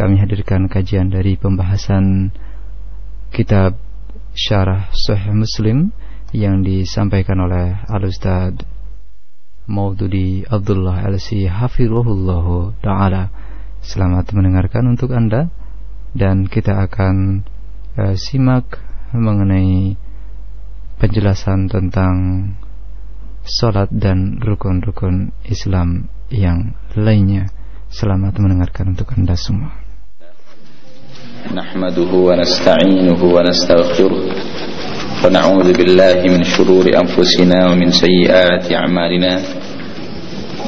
kami hadirkan kajian dari pembahasan kitab Syarah Sahih Muslim yang disampaikan oleh Al-Ustaz Maududi Abdullah Al-Si Ta'ala. Selamat mendengarkan untuk Anda Dan kita akan uh, simak mengenai penjelasan tentang Salat dan rukun-rukun Islam yang lainnya. Selamat mendengarkan untuk Anda semua نحمده ونستعينه ونستغفره ونعوذ بالله من شرور أنفسنا ومن سيئات أعمالنا.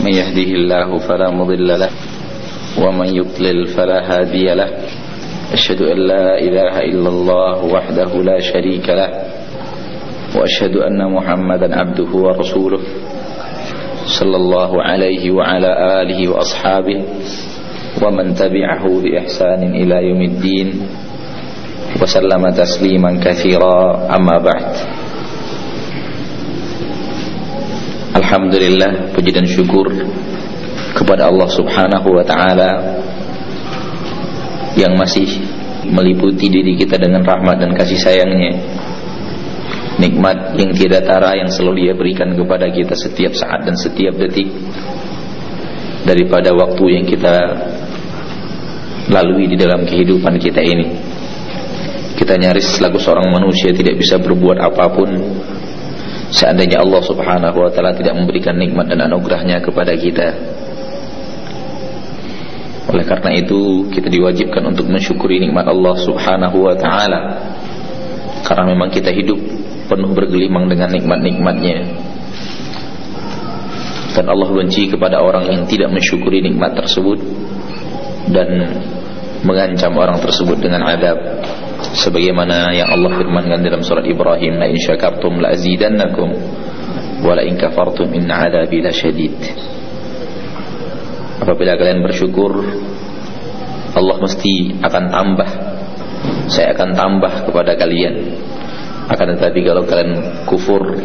من يهده الله فلا مضل له ومن يضلل فلا هادي له. أشهد أن لا إله إلا الله وحده لا شريك له وأشهد أن محمدا عبده ورسوله صلى الله عليه وعلى آله وأصحابه ومن تبعه بإحسان إلى يوم الدين وسلم تسليما كثيرا أما بعد Alhamdulillah puji dan syukur kepada Allah Subhanahu wa taala yang masih meliputi diri kita dengan rahmat dan kasih sayangnya nikmat yang tidak tara yang selalu dia berikan kepada kita setiap saat dan setiap detik daripada waktu yang kita lalui di dalam kehidupan kita ini. Kita nyaris selaku seorang manusia tidak bisa berbuat apa pun. Seandainya Allah subhanahu wa ta'ala tidak memberikan nikmat dan anugerahnya kepada kita. Oleh karena itu kita diwajibkan untuk mensyukuri nikmat Allah subhanahu wa ta'ala. Karena memang kita hidup penuh bergelimang dengan nikmat-nikmatnya. Dan Allah benci kepada orang yang tidak mensyukuri nikmat tersebut dan mengancam orang tersebut dengan adab. Sebagaimana yang Allah firmankan dalam surat Ibrahim la in syakartum la azidannakum wa la in kafartum inna adabi lasyadid apabila kalian bersyukur Allah mesti akan tambah. Saya akan tambah kepada kalian. Akan tetapi kalau kalian kufur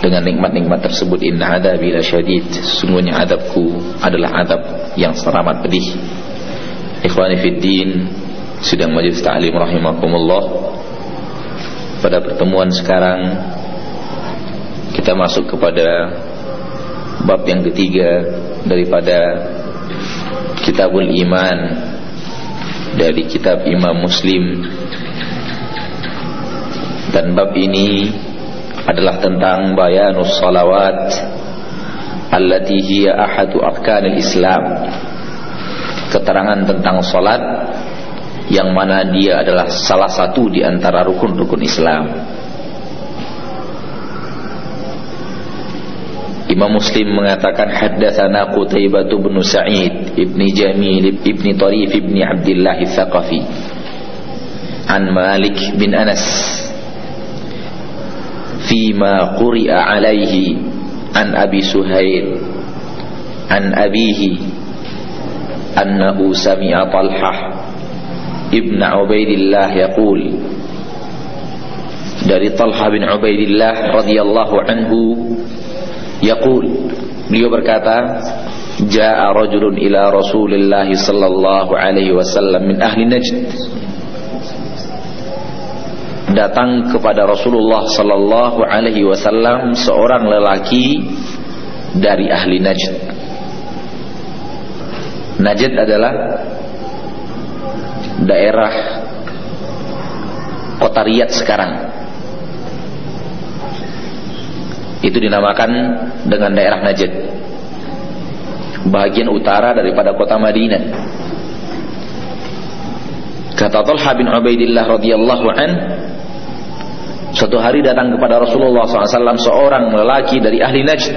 dengan nikmat-nikmat tersebut inna adabi lasyadid sungguhnya adabku adalah adab yang teramat pedih ikhwani fid din sidang majelis ta'lim rahimakumullah. Pada pertemuan sekarang kita masuk kepada bab yang ketiga daripada kitabul iman dari kitab imam muslim. Dan bab ini adalah tentang bayanus salawat allati hiya ahadu arkanil islam keterangan tentang sholat yang mana dia adalah salah satu di antara rukun-rukun Islam. Imam Muslim mengatakan haddatsana Qutaibah bin Sa'id ibni Jamil ibni Tarif ibni Abdullah Tsaqafi an Malik bin Anas fima quri'a alaihi an Abi Suhail an abihi أنه سمع طلحة ابن عبيد الله يقول dari Talha bin Ubaidillah radhiyallahu anhu yaqul beliau berkata jaa rajulun ila Rasulillah sallallahu alaihi wasallam min ahli Najd datang kepada Rasulullah sallallahu alaihi wasallam seorang lelaki dari ahli Najd Najd adalah daerah kota Riyadh sekarang. Itu dinamakan dengan daerah Najd. Bagian utara daripada kota Madinah. Kata Talha bin Ubaidillah radhiyallahu an suatu hari datang kepada Rasulullah SAW seorang lelaki dari ahli Najd.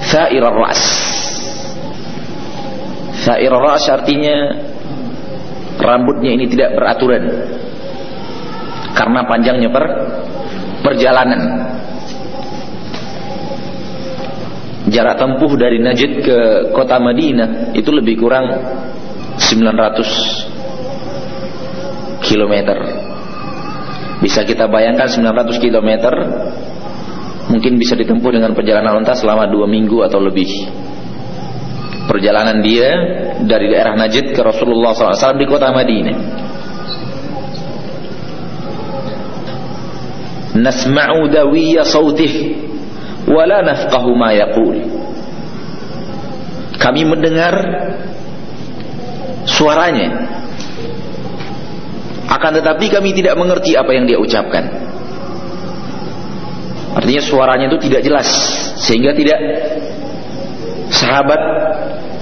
Thair ras Thair ras artinya rambutnya ini tidak beraturan. Karena panjangnya per perjalanan. Jarak tempuh dari Najd ke kota Madinah itu lebih kurang 900 kilometer. Bisa kita bayangkan 900 kilometer mungkin bisa ditempuh dengan perjalanan unta selama dua minggu atau lebih perjalanan dia dari daerah Najd ke Rasulullah SAW di kota Madinah. Nasma'u dawiyya sautih wa la nafqahu ma yaqul. Kami mendengar suaranya akan tetapi kami tidak mengerti apa yang dia ucapkan. Artinya suaranya itu tidak jelas sehingga tidak sahabat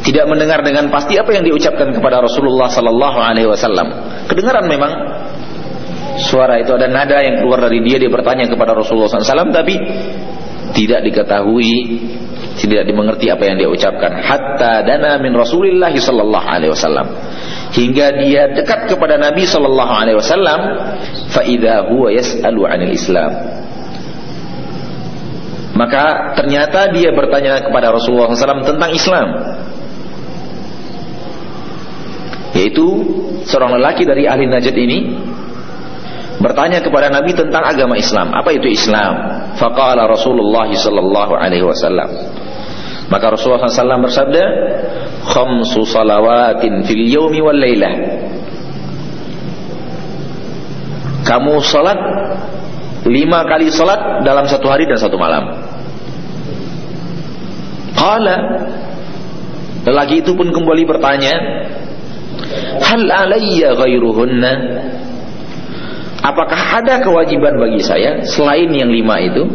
tidak mendengar dengan pasti apa yang diucapkan kepada Rasulullah sallallahu alaihi wasallam. Kedengaran memang? Suara itu ada nada yang keluar dari dia dia bertanya kepada Rasulullah SAW tapi tidak diketahui tidak dimengerti apa yang dia ucapkan. Hatta dana min Rasulillah sallallahu alaihi wasallam. Hingga dia dekat kepada Nabi sallallahu alaihi wasallam fa idza huwa yas'alu 'anil Islam. Maka ternyata dia bertanya kepada Rasulullah SAW tentang Islam yaitu seorang lelaki dari ahli Najd ini bertanya kepada Nabi tentang agama Islam apa itu Islam faqala Rasulullah sallallahu alaihi wasallam maka Rasulullah SAW bersabda, "Khamsu salawatin fil yawmi wal laylah." Kamu salat lima kali salat dalam satu hari dan satu malam. Qala Lelaki itu pun kembali bertanya, "Hal alayya ghairuhunna?" Apakah ada kewajiban bagi saya selain yang lima itu?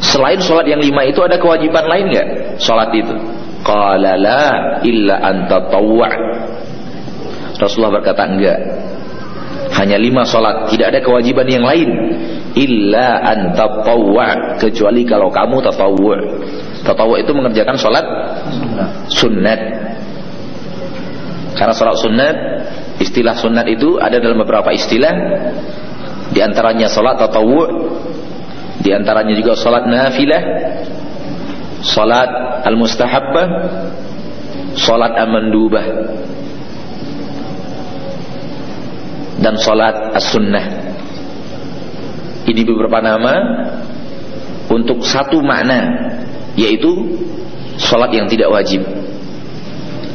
Selain sholat yang lima itu ada kewajiban lain nggak? Sholat itu. Qala la illa anta tawwa. Rasulullah berkata enggak. Hanya lima sholat, tidak ada kewajiban yang lain. Illa anta tawwa kecuali kalau kamu tatawwu. Tatawwu itu mengerjakan sholat sunat. Karena sholat sunat, istilah sunat itu ada dalam beberapa istilah. Di antaranya sholat tatawwu di antaranya juga salat nafilah, salat al-mustahabbah, salat al-mandubah dan salat as-sunnah. Ini beberapa nama untuk satu makna yaitu salat yang tidak wajib.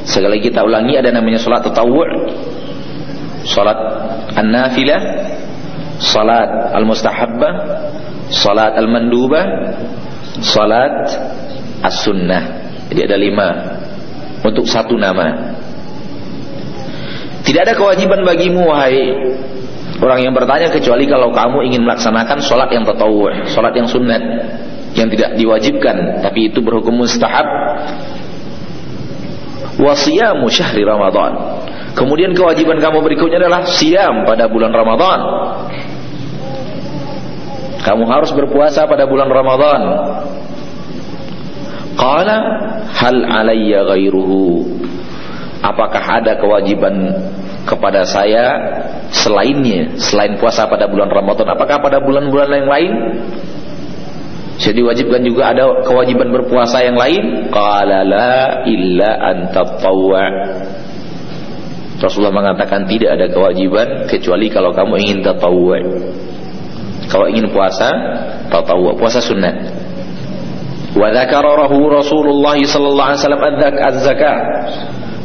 Sekali kita ulangi ada namanya salat tatawwu', salat an-nafilah, salat al-mustahabbah, Salat al-mandubah Salat as-sunnah. Jadi ada lima Untuk satu nama. Tidak ada kewajiban bagimu Wahai orang yang bertanya Kecuali kalau kamu ingin melaksanakan Salat yang tatawu Salat yang sunnat Yang tidak diwajibkan Tapi itu berhukum mustahab Wasiyamu syahri Ramadan Kemudian kewajiban kamu berikutnya adalah Siam pada bulan Ramadan kamu harus berpuasa pada bulan Ramadan. Qala hal alayya ghairuhu? Apakah ada kewajiban kepada saya selainnya, selain puasa pada bulan Ramadan? Apakah pada bulan-bulan yang lain? Jadi wajibkan juga ada kewajiban berpuasa yang lain? Qala la illa anta tawwa. Rasulullah mengatakan tidak ada kewajiban kecuali kalau kamu ingin tatawwu. Kalau ingin puasa, tatawu, puasa sunat. Wa dzakara Rasulullah sallallahu alaihi wasallam az-zakat.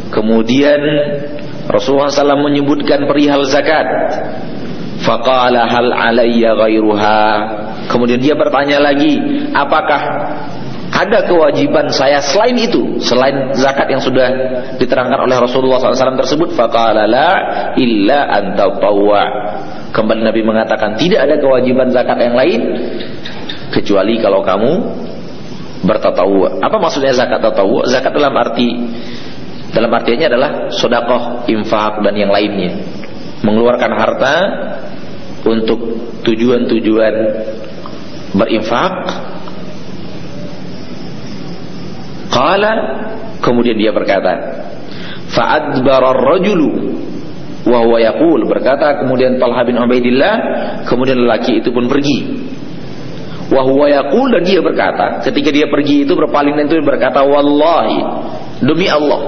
Kemudian Rasulullah SAW menyebutkan perihal zakat. Faqala hal alayya ghairuha. Kemudian dia bertanya lagi, apakah ada kewajiban saya selain itu, selain zakat yang sudah diterangkan oleh Rasulullah SAW tersebut? Faqala la illa anta tawwa. Kembali Nabi mengatakan tidak ada kewajiban zakat yang lain kecuali kalau kamu bertatawu. Apa maksudnya zakat tatawu? Zakat dalam arti dalam artinya adalah sodakoh, infak dan yang lainnya. Mengeluarkan harta untuk tujuan-tujuan berinfak. Qala kemudian dia berkata, fa'adbara ar-rajulu wa huwa yaqul berkata kemudian Talha bin Ubaidillah kemudian lelaki itu pun pergi wa huwa yaqul dan dia berkata ketika dia pergi itu berpaling dan itu berkata wallahi demi Allah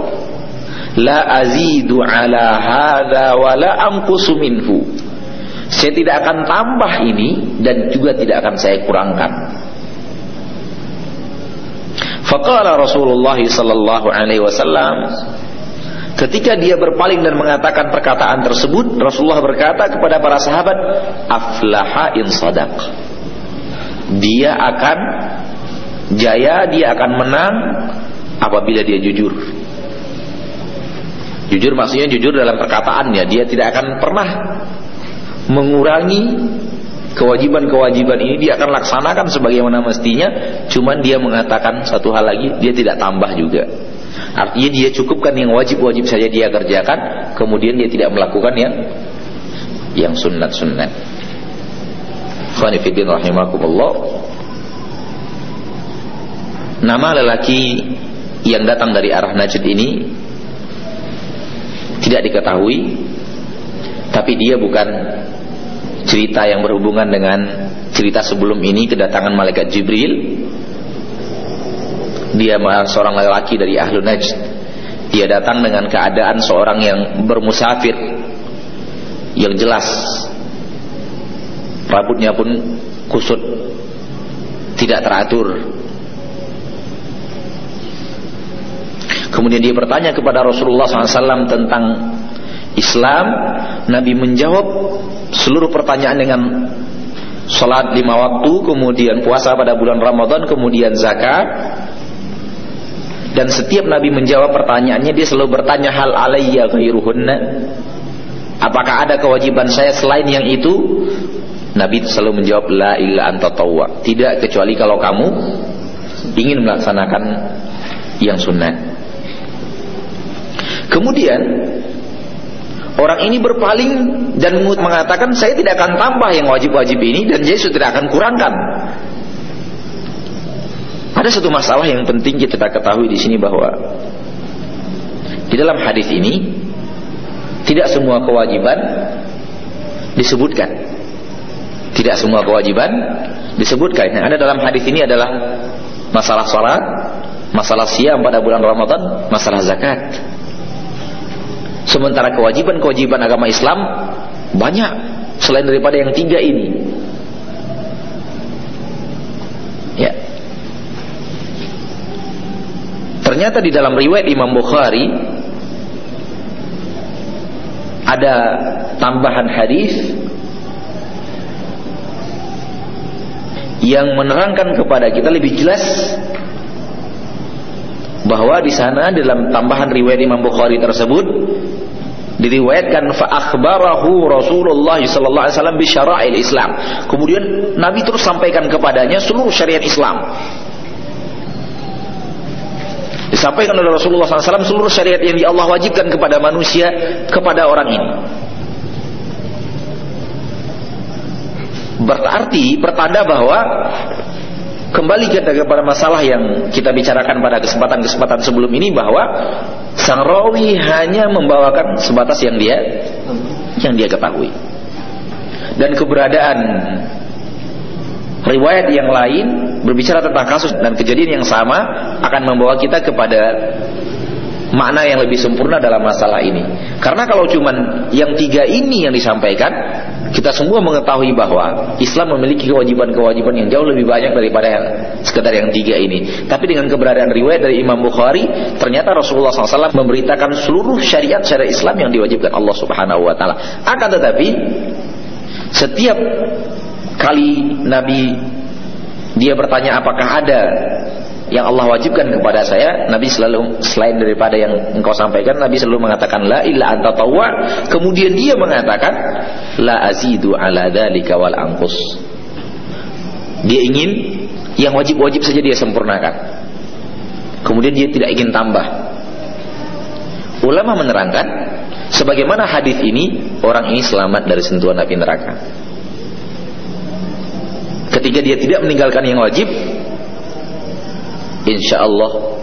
la azidu ala hadza wa la anqusu minhu saya tidak akan tambah ini dan juga tidak akan saya kurangkan Faqala Rasulullah sallallahu alaihi wasallam Ketika dia berpaling dan mengatakan perkataan tersebut, Rasulullah berkata kepada para sahabat, "Aflaha in sadaq." Dia akan jaya, dia akan menang apabila dia jujur. Jujur maksudnya jujur dalam perkataannya, dia tidak akan pernah mengurangi kewajiban-kewajiban ini dia akan laksanakan sebagaimana mestinya, cuman dia mengatakan satu hal lagi, dia tidak tambah juga. Artinya dia cukupkan yang wajib-wajib saja dia kerjakan, kemudian dia tidak melakukan yang yang sunat-sunat. Khanifidin rahimakumullah. Nama lelaki yang datang dari arah Najd ini tidak diketahui tapi dia bukan cerita yang berhubungan dengan cerita sebelum ini kedatangan malaikat Jibril. Dia seorang lelaki dari ahlu Najd. Dia datang dengan keadaan seorang yang bermusafir yang jelas. Rambutnya pun kusut tidak teratur. Kemudian dia bertanya kepada Rasulullah SAW tentang Islam. Nabi menjawab seluruh pertanyaan dengan Salat lima waktu, kemudian puasa pada bulan Ramadan, kemudian zakat. Dan setiap Nabi menjawab pertanyaannya, dia selalu bertanya hal alayya ghairuhunna. Apakah ada kewajiban saya selain yang itu? Nabi selalu menjawab la illa anta tawwa. Tidak kecuali kalau kamu ingin melaksanakan yang sunnah. Kemudian orang ini berpaling dan mengatakan saya tidak akan tambah yang wajib-wajib ini dan Yesus tidak akan kurangkan. Ada satu masalah yang penting kita ketahui di sini bahwa di dalam hadis ini tidak semua kewajiban disebutkan. Tidak semua kewajiban disebutkan. Yang ada dalam hadis ini adalah masalah salat, masalah siam pada bulan Ramadan, masalah zakat. Sementara kewajiban-kewajiban agama Islam banyak selain daripada yang tiga ini. Ya. Ternyata di dalam riwayat Imam Bukhari ada tambahan hadis yang menerangkan kepada kita lebih jelas bahwa di sana dalam tambahan riwayat Imam Bukhari tersebut diriwayatkan fa akhbarahu Rasulullah sallallahu alaihi wasallam bi Islam. Kemudian Nabi terus sampaikan kepadanya seluruh syariat Islam. Disampaikan oleh Rasulullah SAW seluruh syariat yang Allah wajibkan kepada manusia kepada orang ini. Berarti pertanda bahwa kembali kita kepada masalah yang kita bicarakan pada kesempatan-kesempatan sebelum ini bahwa sang rawi hanya membawakan sebatas yang dia yang dia ketahui. Dan keberadaan riwayat yang lain berbicara tentang kasus dan kejadian yang sama akan membawa kita kepada makna yang lebih sempurna dalam masalah ini. Karena kalau cuman yang tiga ini yang disampaikan, kita semua mengetahui bahwa Islam memiliki kewajiban-kewajiban yang jauh lebih banyak daripada sekedar yang tiga ini. Tapi dengan keberadaan riwayat dari Imam Bukhari, ternyata Rasulullah SAW memberitakan seluruh syariat syariat Islam yang diwajibkan Allah Subhanahu Wa Taala. Akan tetapi setiap kali Nabi dia bertanya apakah ada yang Allah wajibkan kepada saya Nabi selalu selain daripada yang engkau sampaikan Nabi selalu mengatakan la illa anta tawwa. Kemudian dia mengatakan la azidu ala dzalika wal anqus. Dia ingin yang wajib-wajib saja dia sempurnakan. Kemudian dia tidak ingin tambah. Ulama menerangkan sebagaimana hadis ini orang ini selamat dari sentuhan api neraka. Ketika dia tidak meninggalkan yang wajib insya Allah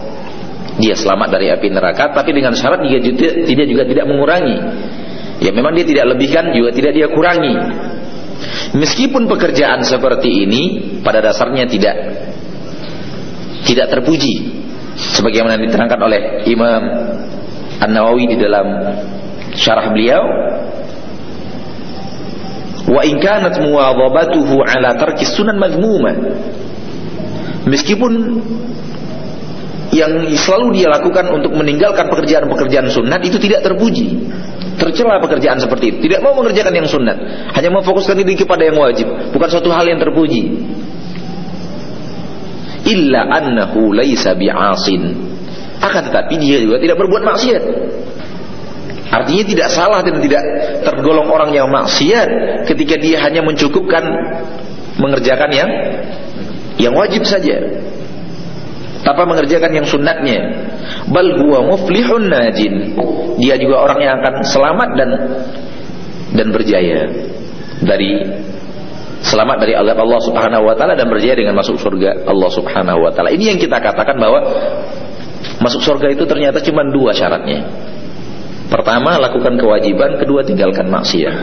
dia selamat dari api neraka tapi dengan syarat dia juga, tidak juga tidak mengurangi. Ya memang dia tidak lebihkan juga tidak dia kurangi. Meskipun pekerjaan seperti ini pada dasarnya tidak tidak terpuji sebagaimana diterangkan oleh Imam An-Nawawi di dalam syarah beliau wa in kanat muwadhabatuhu ala tarki sunan madhmuma meskipun yang selalu dia lakukan untuk meninggalkan pekerjaan-pekerjaan sunat itu tidak terpuji. Tercela pekerjaan seperti itu. Tidak mau mengerjakan yang sunat. Hanya memfokuskan diri kepada yang wajib. Bukan suatu hal yang terpuji. Illa annahu laisa bi'asin. Akan tetapi dia juga tidak berbuat maksiat. Artinya tidak salah dan tidak tergolong orang yang maksiat ketika dia hanya mencukupkan mengerjakan yang yang wajib saja tanpa mengerjakan yang sunatnya bal huwa muflihun najin dia juga orang yang akan selamat dan dan berjaya dari selamat dari azab Allah Subhanahu wa taala dan berjaya dengan masuk surga Allah Subhanahu wa taala. Ini yang kita katakan bahwa masuk surga itu ternyata cuma dua syaratnya. Pertama, lakukan kewajiban, kedua tinggalkan maksiat.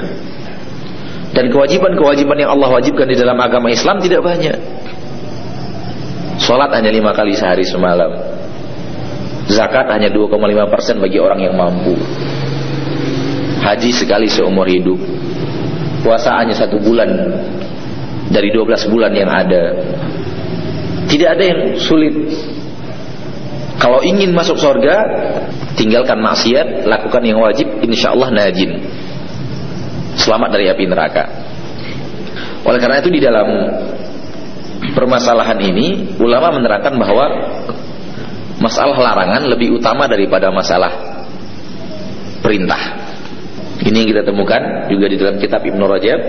Dan kewajiban-kewajiban yang Allah wajibkan di dalam agama Islam tidak banyak. Sholat hanya lima kali sehari semalam. Zakat hanya 2,5% bagi orang yang mampu. Haji sekali seumur hidup. Puasa hanya satu bulan dari 12 bulan yang ada. Tidak ada yang sulit. Kalau ingin masuk surga, tinggalkan maksiat, lakukan yang wajib, insya Allah najin. Selamat dari api neraka. Oleh karena itu di dalam permasalahan ini ulama menerangkan bahwa masalah larangan lebih utama daripada masalah perintah. Ini yang kita temukan juga di dalam kitab Ibnu Rajab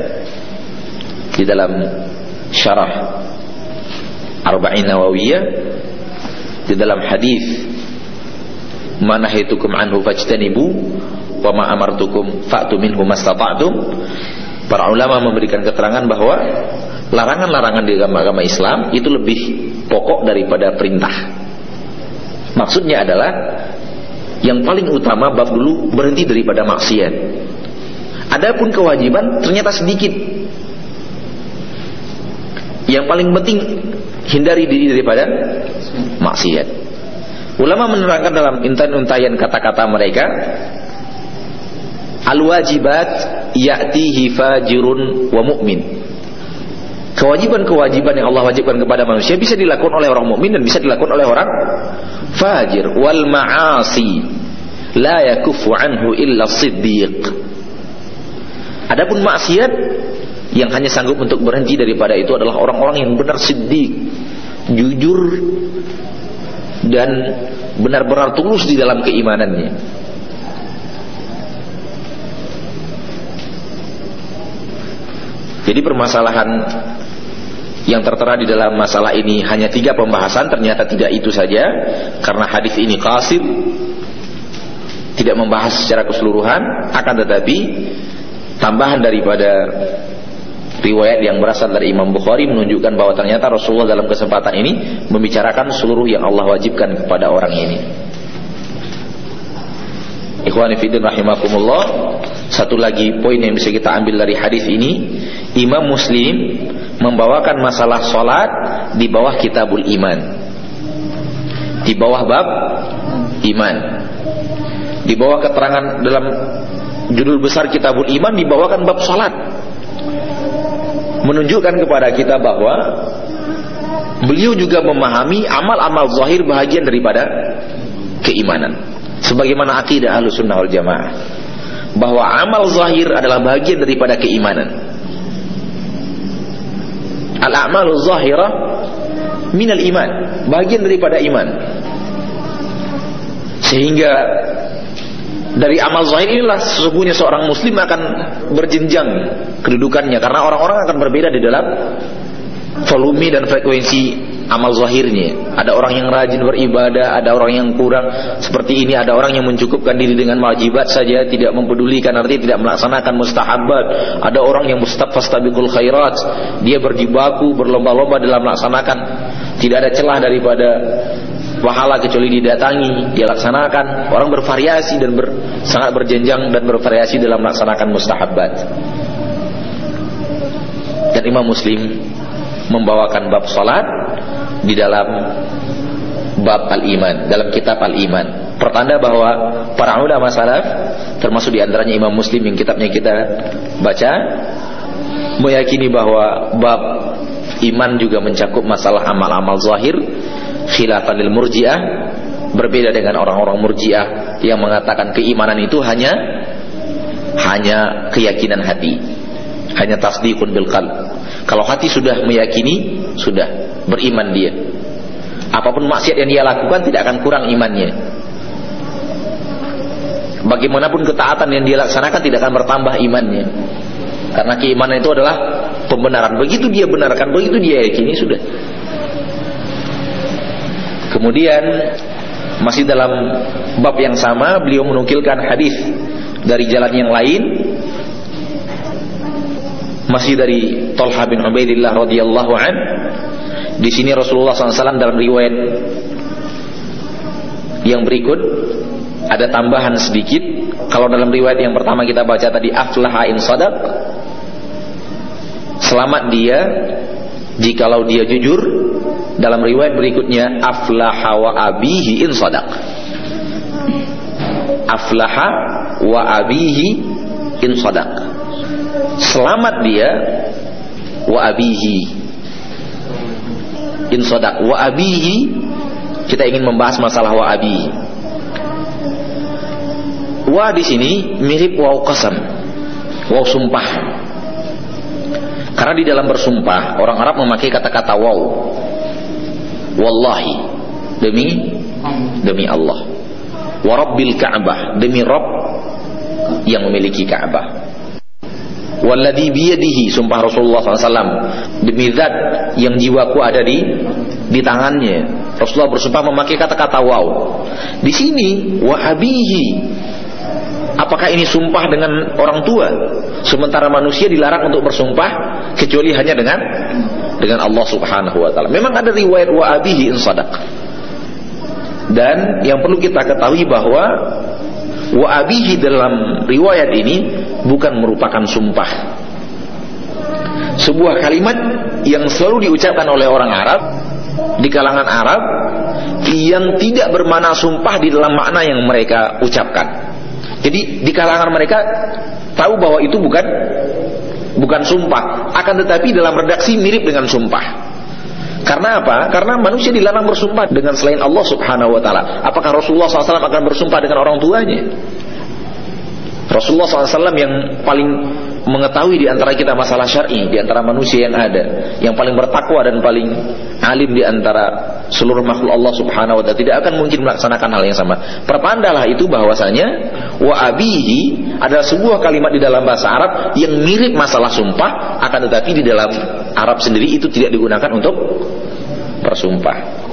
di dalam syarah Arba'in Nawawiyah di dalam hadis manahitukum anhu fajtanibu wa ma amartukum fa'tu minhu mastata'tum para ulama memberikan keterangan bahwa larangan-larangan di agama-agama Islam itu lebih pokok daripada perintah. Maksudnya adalah yang paling utama bab dulu berhenti daripada maksiat. Adapun kewajiban ternyata sedikit. Yang paling penting hindari diri daripada maksiat. Ulama menerangkan dalam intan-untayan kata-kata mereka Al-wajibat ya'tihi fajirun wa mu'min Kewajiban-kewajiban yang Allah wajibkan kepada manusia bisa dilakukan oleh orang mukmin dan bisa dilakukan oleh orang fajir wal ma'asi la yakufu anhu illa siddiq. Adapun maksiat yang hanya sanggup untuk berhenti daripada itu adalah orang-orang yang benar siddiq, jujur dan benar-benar tulus di dalam keimanannya. Jadi permasalahan yang tertera di dalam masalah ini hanya tiga pembahasan ternyata tidak itu saja karena hadis ini kasir tidak membahas secara keseluruhan akan tetapi tambahan daripada riwayat yang berasal dari Imam Bukhari menunjukkan bahwa ternyata Rasulullah dalam kesempatan ini membicarakan seluruh yang Allah wajibkan kepada orang ini. Ikhwani fiddin rahimakumullah. Satu lagi poin yang bisa kita ambil dari hadis ini, Imam Muslim membawakan masalah solat di bawah kitabul iman. Di bawah bab iman. Di bawah keterangan dalam judul besar kitabul iman dibawakan bab solat menunjukkan kepada kita bahwa beliau juga memahami amal-amal zahir bahagian daripada keimanan. Sebagaimana akidah ahlu sunnah wal jamaah. Bahwa amal zahir adalah bagian daripada keimanan Al-a'malu zahirah minal iman, bagian daripada iman. Sehingga dari amal zahir inilah sesungguhnya seorang muslim akan berjenjang kedudukannya karena orang-orang akan berbeda di dalam volume dan frekuensi amal zahirnya. Ada orang yang rajin beribadah, ada orang yang kurang seperti ini, ada orang yang mencukupkan diri dengan wajibat saja, tidak mempedulikan artinya tidak melaksanakan mustahabat. Ada orang yang mustafastabiqul khairat, dia berjibaku, berlomba-lomba dalam melaksanakan tidak ada celah daripada pahala kecuali didatangi, dia laksanakan. Orang bervariasi dan ber, sangat berjenjang dan bervariasi dalam melaksanakan mustahabat. Dan Imam Muslim membawakan bab salat di dalam bab al-iman, dalam kitab al-iman. Pertanda bahwa para ulama salaf termasuk di antaranya Imam Muslim yang kitabnya kita baca meyakini bahwa bab iman juga mencakup masalah amal-amal zahir khilafan lil murji'ah berbeda dengan orang-orang murji'ah yang mengatakan keimanan itu hanya hanya keyakinan hati hanya tasdiqun bil qalb kalau hati sudah meyakini sudah beriman dia. Apa pun maksiat yang dia lakukan tidak akan kurang imannya. Bagaimanapun ketaatan yang dia laksanakan tidak akan bertambah imannya. Karena keimanan itu adalah pembenaran. Begitu dia benarkan begitu dia yakini sudah. Kemudian masih dalam bab yang sama beliau menukilkan hadis dari jalan yang lain masih dari Talha bin Ubaidillah radhiyallahu an. Di sini Rasulullah SAW dalam riwayat yang berikut ada tambahan sedikit. Kalau dalam riwayat yang pertama kita baca tadi aflaha in sadaq selamat dia jikalau dia jujur. Dalam riwayat berikutnya aflaha wa abihi in sadaq. Aflaha wa abihi in sadaq selamat dia wa abihi. In sadaq wa abihi. Kita ingin membahas masalah wa abihi wa di sini mirip waw qasam waw sumpah. Karena di dalam bersumpah orang Arab memakai kata-kata waw wallahi demi demi Allah. Warabbil ka'bah demi Rabb yang memiliki Ka'bah Walladhi biyadihi sumpah Rasulullah SAW demi zat yang jiwaku ada di di tangannya. Rasulullah bersumpah memakai kata-kata wow. Di sini wahabihi. Apakah ini sumpah dengan orang tua? Sementara manusia dilarang untuk bersumpah kecuali hanya dengan dengan Allah Subhanahu wa taala. Memang ada riwayat wa abihi in sadaq. Dan yang perlu kita ketahui bahwa wa abihi dalam riwayat ini bukan merupakan sumpah. Sebuah kalimat yang selalu diucapkan oleh orang Arab di kalangan Arab yang tidak bermakna sumpah di dalam makna yang mereka ucapkan. Jadi di kalangan mereka tahu bahwa itu bukan bukan sumpah, akan tetapi dalam redaksi mirip dengan sumpah. Karena apa? Karena manusia dilarang bersumpah dengan selain Allah Subhanahu wa taala. Apakah Rasulullah SAW akan bersumpah dengan orang tuanya? Rasulullah SAW yang paling mengetahui di antara kita masalah syar'i, di antara manusia yang ada, yang paling bertakwa dan paling alim di antara seluruh makhluk Allah Subhanahu wa taala tidak akan mungkin melaksanakan hal yang sama. Perpandalah itu bahwasanya wa abihi adalah sebuah kalimat di dalam bahasa Arab yang mirip masalah sumpah akan tetapi di dalam Arab sendiri itu tidak digunakan untuk bersumpah.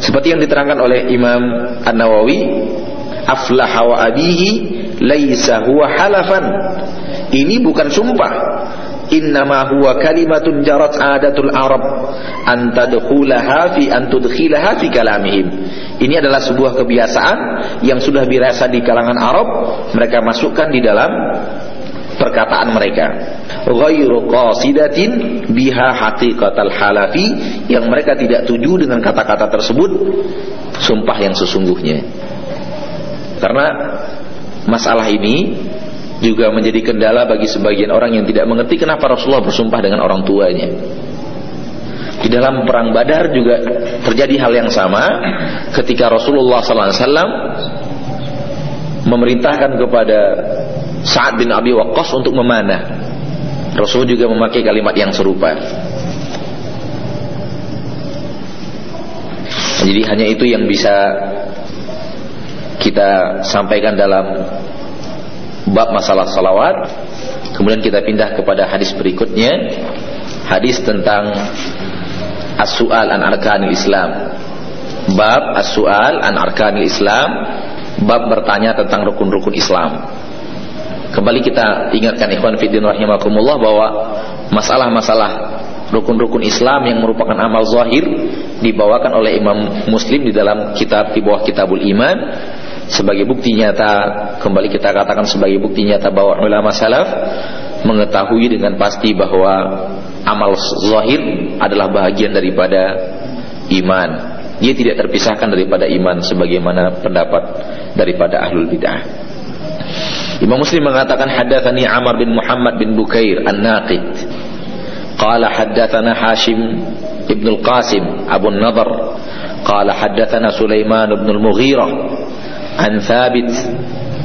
Seperti yang diterangkan oleh Imam An-Nawawi aflaha wa abihi laisa huwa halafan. Ini bukan sumpah. Innama huwa kalimatun jarat adatul arab an tadkhulaha fi an tudkhilaha fi kalamihim. Ini adalah sebuah kebiasaan yang sudah biasa di kalangan Arab mereka masukkan di dalam perkataan mereka. Ghairu qasidatin biha haqiqatal halafi yang mereka tidak tuju dengan kata-kata tersebut sumpah yang sesungguhnya. Karena masalah ini juga menjadi kendala bagi sebagian orang yang tidak mengerti kenapa Rasulullah bersumpah dengan orang tuanya. Di dalam perang Badar juga terjadi hal yang sama. Ketika Rasulullah SAW memerintahkan kepada Sa'ad bin Abi Waqqas untuk memanah. Rasul juga memakai kalimat yang serupa. Jadi hanya itu yang bisa kita sampaikan dalam bab masalah salawat. Kemudian kita pindah kepada hadis berikutnya. Hadis tentang as-su'al an arkanil islam. Bab as-su'al an arkanil islam. Bab bertanya tentang rukun-rukun islam kembali kita ingatkan ikhwan fiddin rahimakumullah bahwa masalah-masalah rukun-rukun Islam yang merupakan amal zahir dibawakan oleh Imam Muslim di dalam kitab di bawah Kitabul Iman. Sebagai bukti nyata kembali kita katakan sebagai bukti nyata bahwa ulama salaf mengetahui dengan pasti bahwa amal zahir adalah bagian daripada iman. Dia tidak terpisahkan daripada iman sebagaimana pendapat daripada ahlul bidah Imam Muslim mengatakan hadatsani Amr bin Muhammad bin Bukair An-Naqid. Qala hadatsana Hashim ibn Al-Qasim Abu An-Nadhr. Qala hadatsana Sulaiman ibn Al-Mughirah an Thabit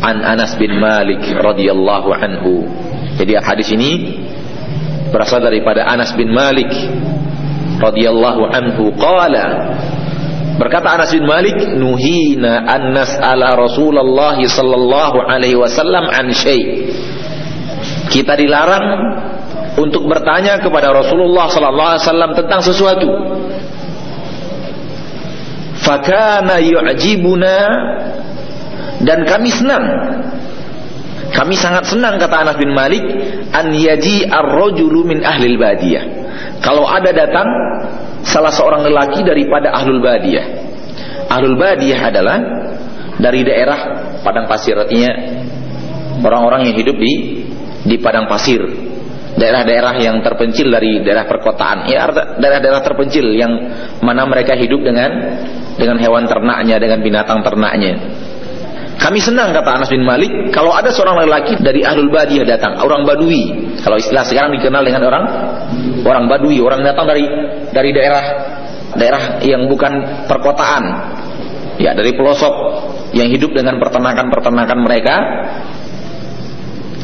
an Anas bin Malik radhiyallahu anhu. Jadi hadis ini berasal daripada Anas bin Malik radhiyallahu anhu qala berkata Anas bin Malik nuhina an nas'ala Rasulullah sallallahu alaihi wasallam an syai. Kita dilarang untuk bertanya kepada Rasulullah sallallahu alaihi wasallam tentang sesuatu. Fakana yu'jibuna dan kami senang kami sangat senang kata Anas bin Malik an yaji ar-rajulu min ahli badiyah. Kalau ada datang salah seorang lelaki daripada ahlul badiyah. Ahlul badiyah adalah dari daerah padang pasir artinya orang-orang yang hidup di di padang pasir. Daerah-daerah yang terpencil dari daerah perkotaan, ya daerah-daerah terpencil yang mana mereka hidup dengan dengan hewan ternaknya, dengan binatang ternaknya. Kami senang kata Anas bin Malik kalau ada seorang lelaki dari Ahlul Badiyah datang, orang Badui. Kalau istilah sekarang dikenal dengan orang orang Badui, orang datang dari dari daerah daerah yang bukan perkotaan. Ya, dari pelosok yang hidup dengan peternakan-peternakan mereka.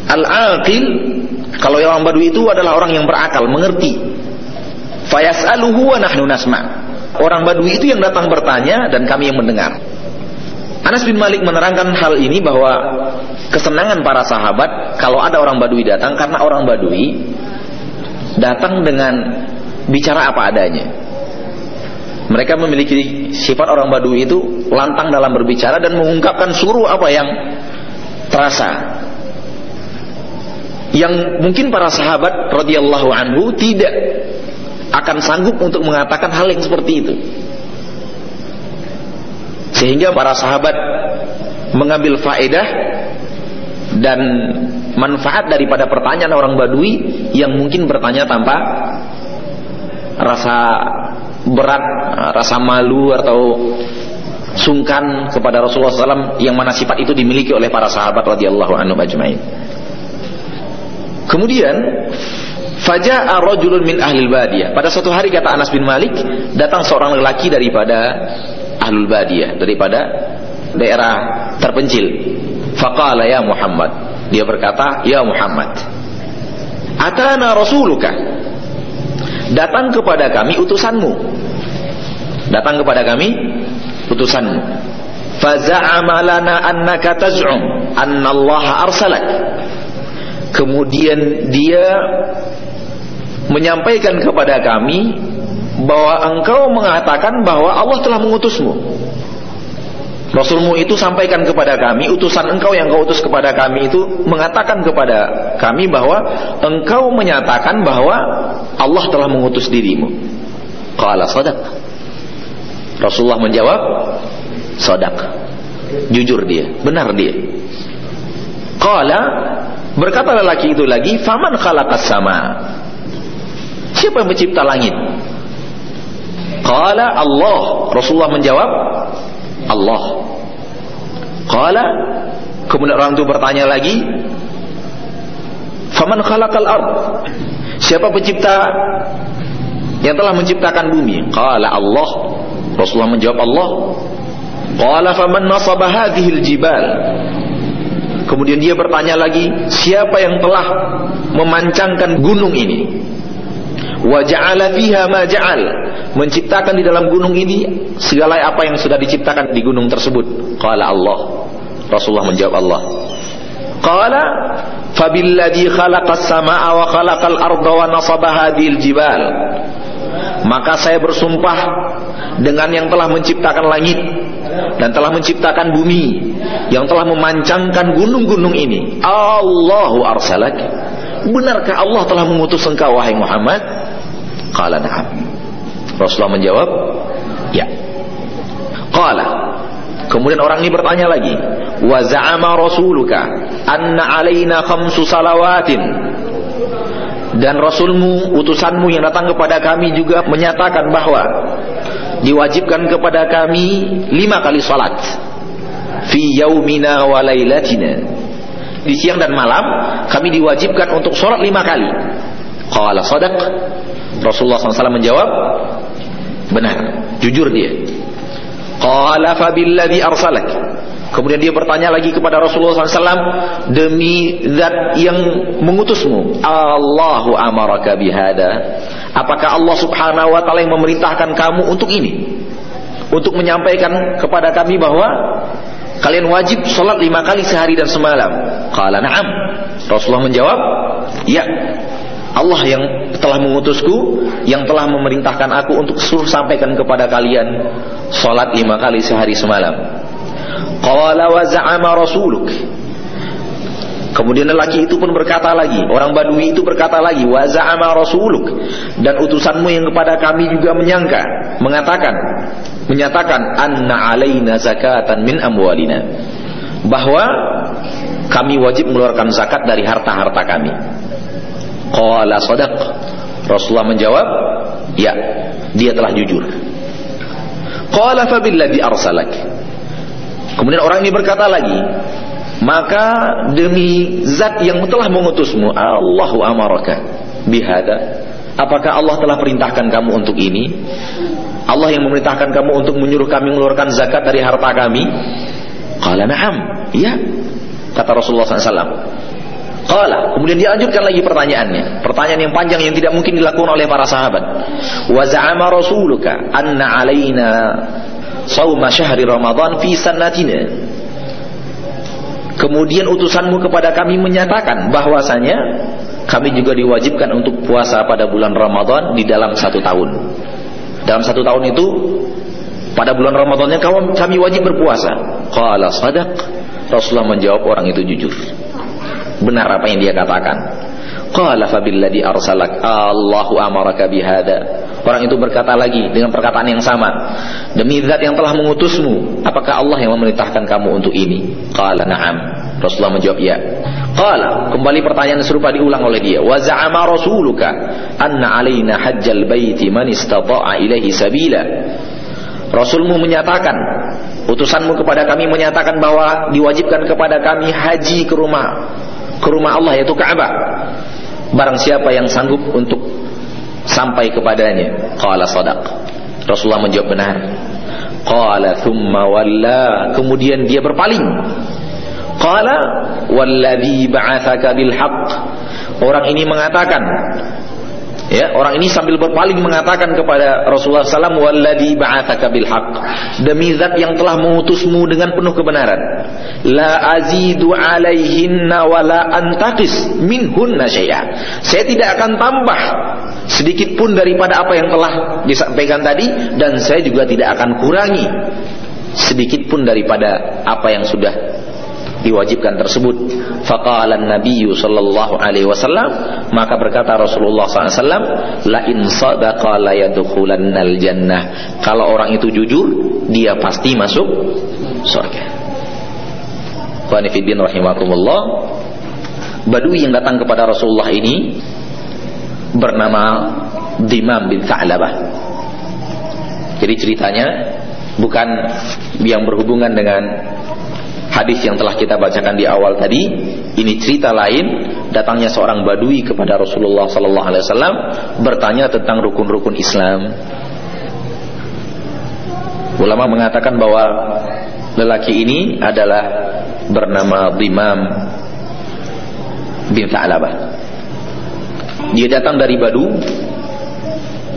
Al-aqil kalau orang Badui itu adalah orang yang berakal, mengerti. Fayas'aluhu wa nahnu nasma. Orang Badui itu yang datang bertanya dan kami yang mendengar. Anas bin Malik menerangkan hal ini bahwa kesenangan para sahabat kalau ada orang Badui datang karena orang Badui datang dengan bicara apa adanya. Mereka memiliki sifat orang Badui itu lantang dalam berbicara dan mengungkapkan suruh apa yang terasa. Yang mungkin para sahabat radhiyallahu anhu tidak akan sanggup untuk mengatakan hal yang seperti itu. Sehingga para sahabat mengambil faedah dan manfaat daripada pertanyaan orang Badui yang mungkin bertanya tanpa rasa berat, rasa malu atau sungkan kepada Rasulullah SAW yang mana sifat itu dimiliki oleh para sahabat radhiyallahu anhu ajmain. Kemudian Faja'a rajulun min ahli badiyah. Pada suatu hari kata Anas bin Malik, datang seorang lelaki daripada ahlul badiyah daripada daerah terpencil. Faqala ya Muhammad. Dia berkata, "Ya Muhammad, atana rasuluka." Datang kepada kami utusanmu. Datang kepada kami utusanmu. Faza'ama lana annaka taz'um anna Allah arsalak. Kemudian dia menyampaikan kepada kami bahwa engkau mengatakan bahwa Allah telah mengutusmu. Rasulmu itu sampaikan kepada kami, utusan engkau yang kau utus kepada kami itu mengatakan kepada kami bahwa engkau menyatakan bahwa Allah telah mengutus dirimu. Qala sadaq. Rasulullah menjawab, sadaq. Jujur dia, benar dia. Qala berkata lelaki itu lagi, "Faman khalaqas sama?" Siapa yang mencipta langit? Qala Allah. Rasulullah menjawab, Allah. Qala kemudian orang itu bertanya lagi, Faman khalaqal ard? Siapa pencipta yang telah menciptakan bumi? Qala Allah. Rasulullah menjawab Allah. Qala faman nasaba hadhil jibal? Kemudian dia bertanya lagi, siapa yang telah memancangkan gunung ini? Wa ja'ala fiha ma menciptakan di dalam gunung ini segala apa yang sudah diciptakan di gunung tersebut. Qala Allah. Rasulullah menjawab Allah. Qala fabilladhi khalaqas samaa wa khalaqal arda wa nasaba jibal. Maka saya bersumpah dengan yang telah menciptakan langit dan telah menciptakan bumi yang telah memancangkan gunung-gunung ini. Allahu arsalak benarkah Allah telah mengutus engkau wahai Muhammad Qala na'am. Rasulullah menjawab, ya. Qala. Kemudian orang ini bertanya lagi, wa za'ama rasuluka anna alaina khamsu salawatin. Dan rasulmu, utusanmu yang datang kepada kami juga menyatakan bahwa diwajibkan kepada kami lima kali salat fi yaumina wa lailatina. Di siang dan malam kami diwajibkan untuk sholat lima kali. Qala sadaq Rasulullah SAW menjawab, benar jujur dia qala fa billadhi arsalak Kemudian dia bertanya lagi kepada Rasulullah SAW demi zat yang mengutusmu. Allahu amaraka bihada. Apakah Allah Subhanahu Wa Taala yang memerintahkan kamu untuk ini? Untuk menyampaikan kepada kami bahwa kalian wajib sholat lima kali sehari dan semalam. Kala na'am. Rasulullah menjawab, ya. Allah yang telah mengutusku, yang telah memerintahkan aku untuk suruh sampaikan kepada kalian sholat lima kali sehari semalam. Qala wa za'ama rasuluk. Kemudian lelaki itu pun berkata lagi, orang Badui itu berkata lagi, wa za'ama rasuluk dan utusanmu yang kepada kami juga menyangka, mengatakan, menyatakan anna alaina zakatan min amwalina. Bahwa kami wajib mengeluarkan zakat dari harta-harta kami. Qala sadaq. Rasulullah menjawab, ya, dia telah jujur. Qala fa billadhi arsalak. Kemudian orang ini berkata lagi, maka demi zat yang telah mengutusmu, Allahu amaraka bihada. Apakah Allah telah perintahkan kamu untuk ini? Allah yang memerintahkan kamu untuk menyuruh kami mengeluarkan zakat dari harta kami? Qala na'am. Ya. Kata Rasulullah SAW. Qala, kemudian dia lanjutkan lagi pertanyaannya. Pertanyaan yang panjang yang tidak mungkin dilakukan oleh para sahabat. Wa za'ama rasuluka anna alaina sauma syahri Ramadan fi sanatina. Kemudian utusanmu kepada kami menyatakan bahwasanya kami juga diwajibkan untuk puasa pada bulan Ramadan di dalam satu tahun. Dalam satu tahun itu pada bulan Ramadannya kami wajib berpuasa. Qala sadaq. Rasulullah menjawab orang itu jujur. Benar apa yang dia katakan. Qala fabilladhi arsalak Allahu amaraka bihada. Orang itu berkata lagi dengan perkataan yang sama. Demi zat yang telah mengutusmu, apakah Allah yang memerintahkan kamu untuk ini? Qala na'am. Rasulullah menjawab ya. Qala, kembali pertanyaan serupa diulang oleh dia. Wa za'ama rasuluka anna alaina hajjal baiti man istata'a ilaihi sabila. Rasulmu menyatakan, utusanmu kepada kami menyatakan bahwa diwajibkan kepada kami haji ke rumah ke rumah Allah yaitu Ka'bah barang siapa yang sanggup untuk sampai kepadanya qala sadaq. Rasulullah menjawab benar. Qala thumma walla. Kemudian dia berpaling. Qala walladhi ba'athaka bil haqq. Orang ini mengatakan Ya, orang ini sambil berpaling mengatakan kepada Rasulullah SAW, "Walladhi ba'athaka bil haqq." Demi zat yang telah mengutusmu dengan penuh kebenaran. La azidu 'alaihinna wa la antaqis minhunna syai'a. Saya tidak akan tambah sedikit pun daripada apa yang telah disampaikan tadi dan saya juga tidak akan kurangi sedikit pun daripada apa yang sudah diwajibkan tersebut. Faqala Nabi sallallahu alaihi wasallam, maka berkata Rasulullah SAW, la in sadaqa la jannah. Kalau orang itu jujur, dia pasti masuk surga. Qani fiddin rahimakumullah. Badui yang datang kepada Rasulullah ini bernama Dimam bin Tha'labah. Jadi ceritanya bukan yang berhubungan dengan hadis yang telah kita bacakan di awal tadi. Ini cerita lain datangnya seorang badui kepada Rasulullah sallallahu alaihi wasallam bertanya tentang rukun-rukun Islam. Ulama mengatakan bahwa lelaki ini adalah bernama Dimam bin Tha'labah. Dia datang dari Badu.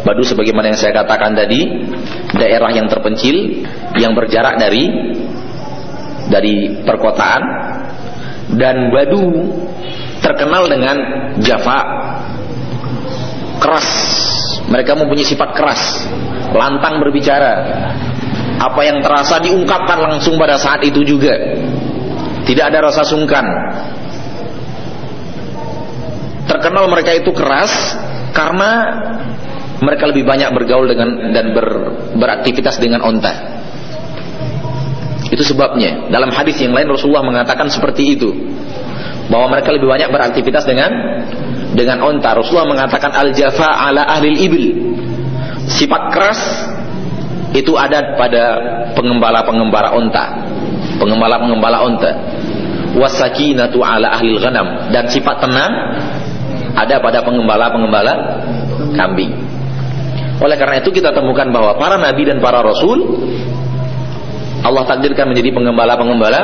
Badu sebagaimana yang saya katakan tadi daerah yang terpencil yang berjarak dari dari perkotaan dan Badu terkenal dengan Java. Keras. Mereka mempunyai sifat keras lantang berbicara. Apa yang terasa diungkapkan langsung pada saat itu juga. Tidak ada rasa sungkan. Terkenal mereka itu keras karena mereka lebih banyak bergaul dengan dan ber, beraktivitas dengan onta itu sebabnya. Dalam hadis yang lain Rasulullah mengatakan seperti itu. Bahwa mereka lebih banyak beraktivitas dengan dengan onta. Rasulullah mengatakan al-jafa ala ahli ibil. Sifat keras itu ada pada pengembala-pengembala onta. Pengembala-pengembala onta. Wasakinatu ala ahli ghanam dan sifat tenang ada pada pengembala-pengembala kambing. Oleh karena itu kita temukan bahwa para nabi dan para rasul Allah takdirkan menjadi pengembala-pengembala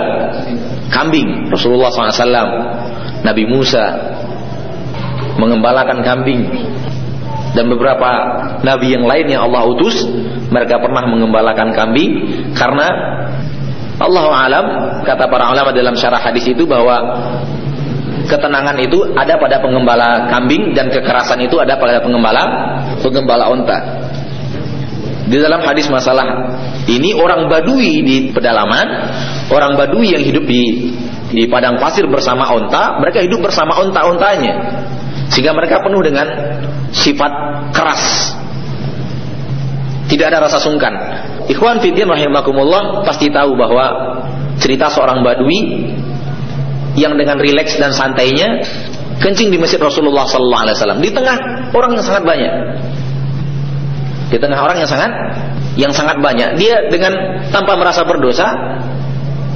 kambing. Rasulullah SAW, Nabi Musa mengembalakan kambing dan beberapa nabi yang lain yang Allah utus mereka pernah mengembalakan kambing karena Allah alam kata para ulama dalam syarah hadis itu bahwa ketenangan itu ada pada pengembala kambing dan kekerasan itu ada pada pengembala pengembala onta. Di dalam hadis masalah ini orang Badui di pedalaman, orang Badui yang hidup di di padang pasir bersama onta, mereka hidup bersama onta-ontanya. Sehingga mereka penuh dengan sifat keras. Tidak ada rasa sungkan. Ikhwan fiddin rahimakumullah pasti tahu bahwa cerita seorang Badui yang dengan rileks dan santainya kencing di masjid Rasulullah sallallahu alaihi wasallam di tengah orang yang sangat banyak. Di tengah orang yang sangat yang sangat banyak, dia dengan tanpa merasa berdosa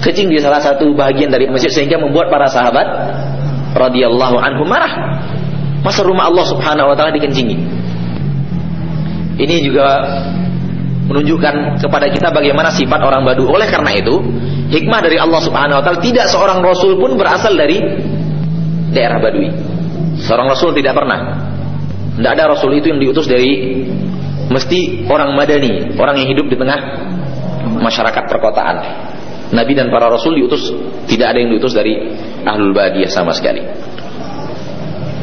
kencing di salah satu bagian dari masjid sehingga membuat para sahabat radhiyallahu anhu marah. Masa rumah Allah Subhanahu wa taala dikencingi? Ini juga menunjukkan kepada kita bagaimana sifat orang Badu. Oleh karena itu, hikmah dari Allah Subhanahu wa taala tidak seorang rasul pun berasal dari daerah Badui. Seorang rasul tidak pernah. Tidak ada rasul itu yang diutus dari mesti orang Madani, orang yang hidup di tengah masyarakat perkotaan. Nabi dan para rasul diutus tidak ada yang diutus dari ahlul badiyah sama sekali.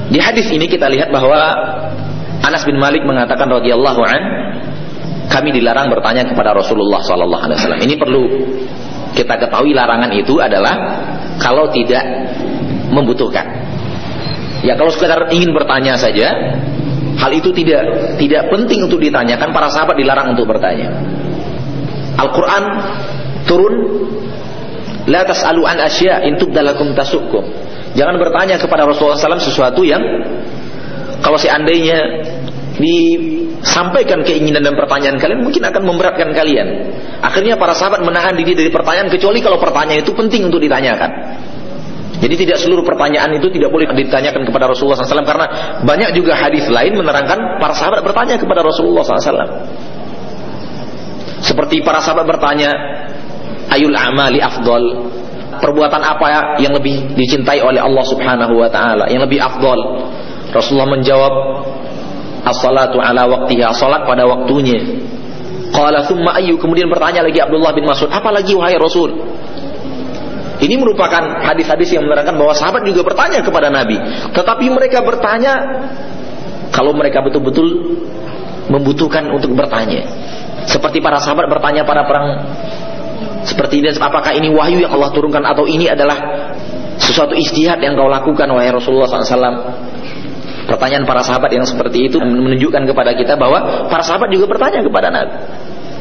Di hadis ini kita lihat bahwa Anas bin Malik mengatakan radhiyallahu an kami dilarang bertanya kepada Rasulullah sallallahu alaihi wasallam. Ini perlu kita ketahui larangan itu adalah kalau tidak membutuhkan. Ya kalau sekedar ingin bertanya saja, hal itu tidak tidak penting untuk ditanyakan. Para sahabat dilarang untuk bertanya. Al-Quran turun, la tas'alu an asya in tubdalakum tasukum. Jangan bertanya kepada Rasulullah SAW sesuatu yang kalau seandainya disampaikan keinginan dan pertanyaan kalian mungkin akan memberatkan kalian. Akhirnya para sahabat menahan diri dari pertanyaan kecuali kalau pertanyaan itu penting untuk ditanyakan. Jadi tidak seluruh pertanyaan itu tidak boleh ditanyakan kepada Rasulullah SAW karena banyak juga hadis lain menerangkan para sahabat bertanya kepada Rasulullah SAW. Seperti para sahabat bertanya, ayul amali afdol, perbuatan apa yang lebih dicintai oleh Allah Subhanahu wa taala, yang lebih afdol. Rasulullah menjawab, as-salatu ala waktiha, salat pada waktunya. Qala thumma ayyu kemudian bertanya lagi Abdullah bin Mas'ud, apa lagi wahai Rasul? Ini merupakan hadis-hadis yang menerangkan bahwa sahabat juga bertanya kepada Nabi, tetapi mereka bertanya kalau mereka betul-betul membutuhkan untuk bertanya. Seperti para sahabat bertanya pada perang seperti ini apakah ini wahyu yang Allah turunkan atau ini adalah sesuatu istihad yang kau lakukan wahai Rasulullah SAW Pertanyaan para sahabat yang seperti itu menunjukkan kepada kita bahwa para sahabat juga bertanya kepada Nabi.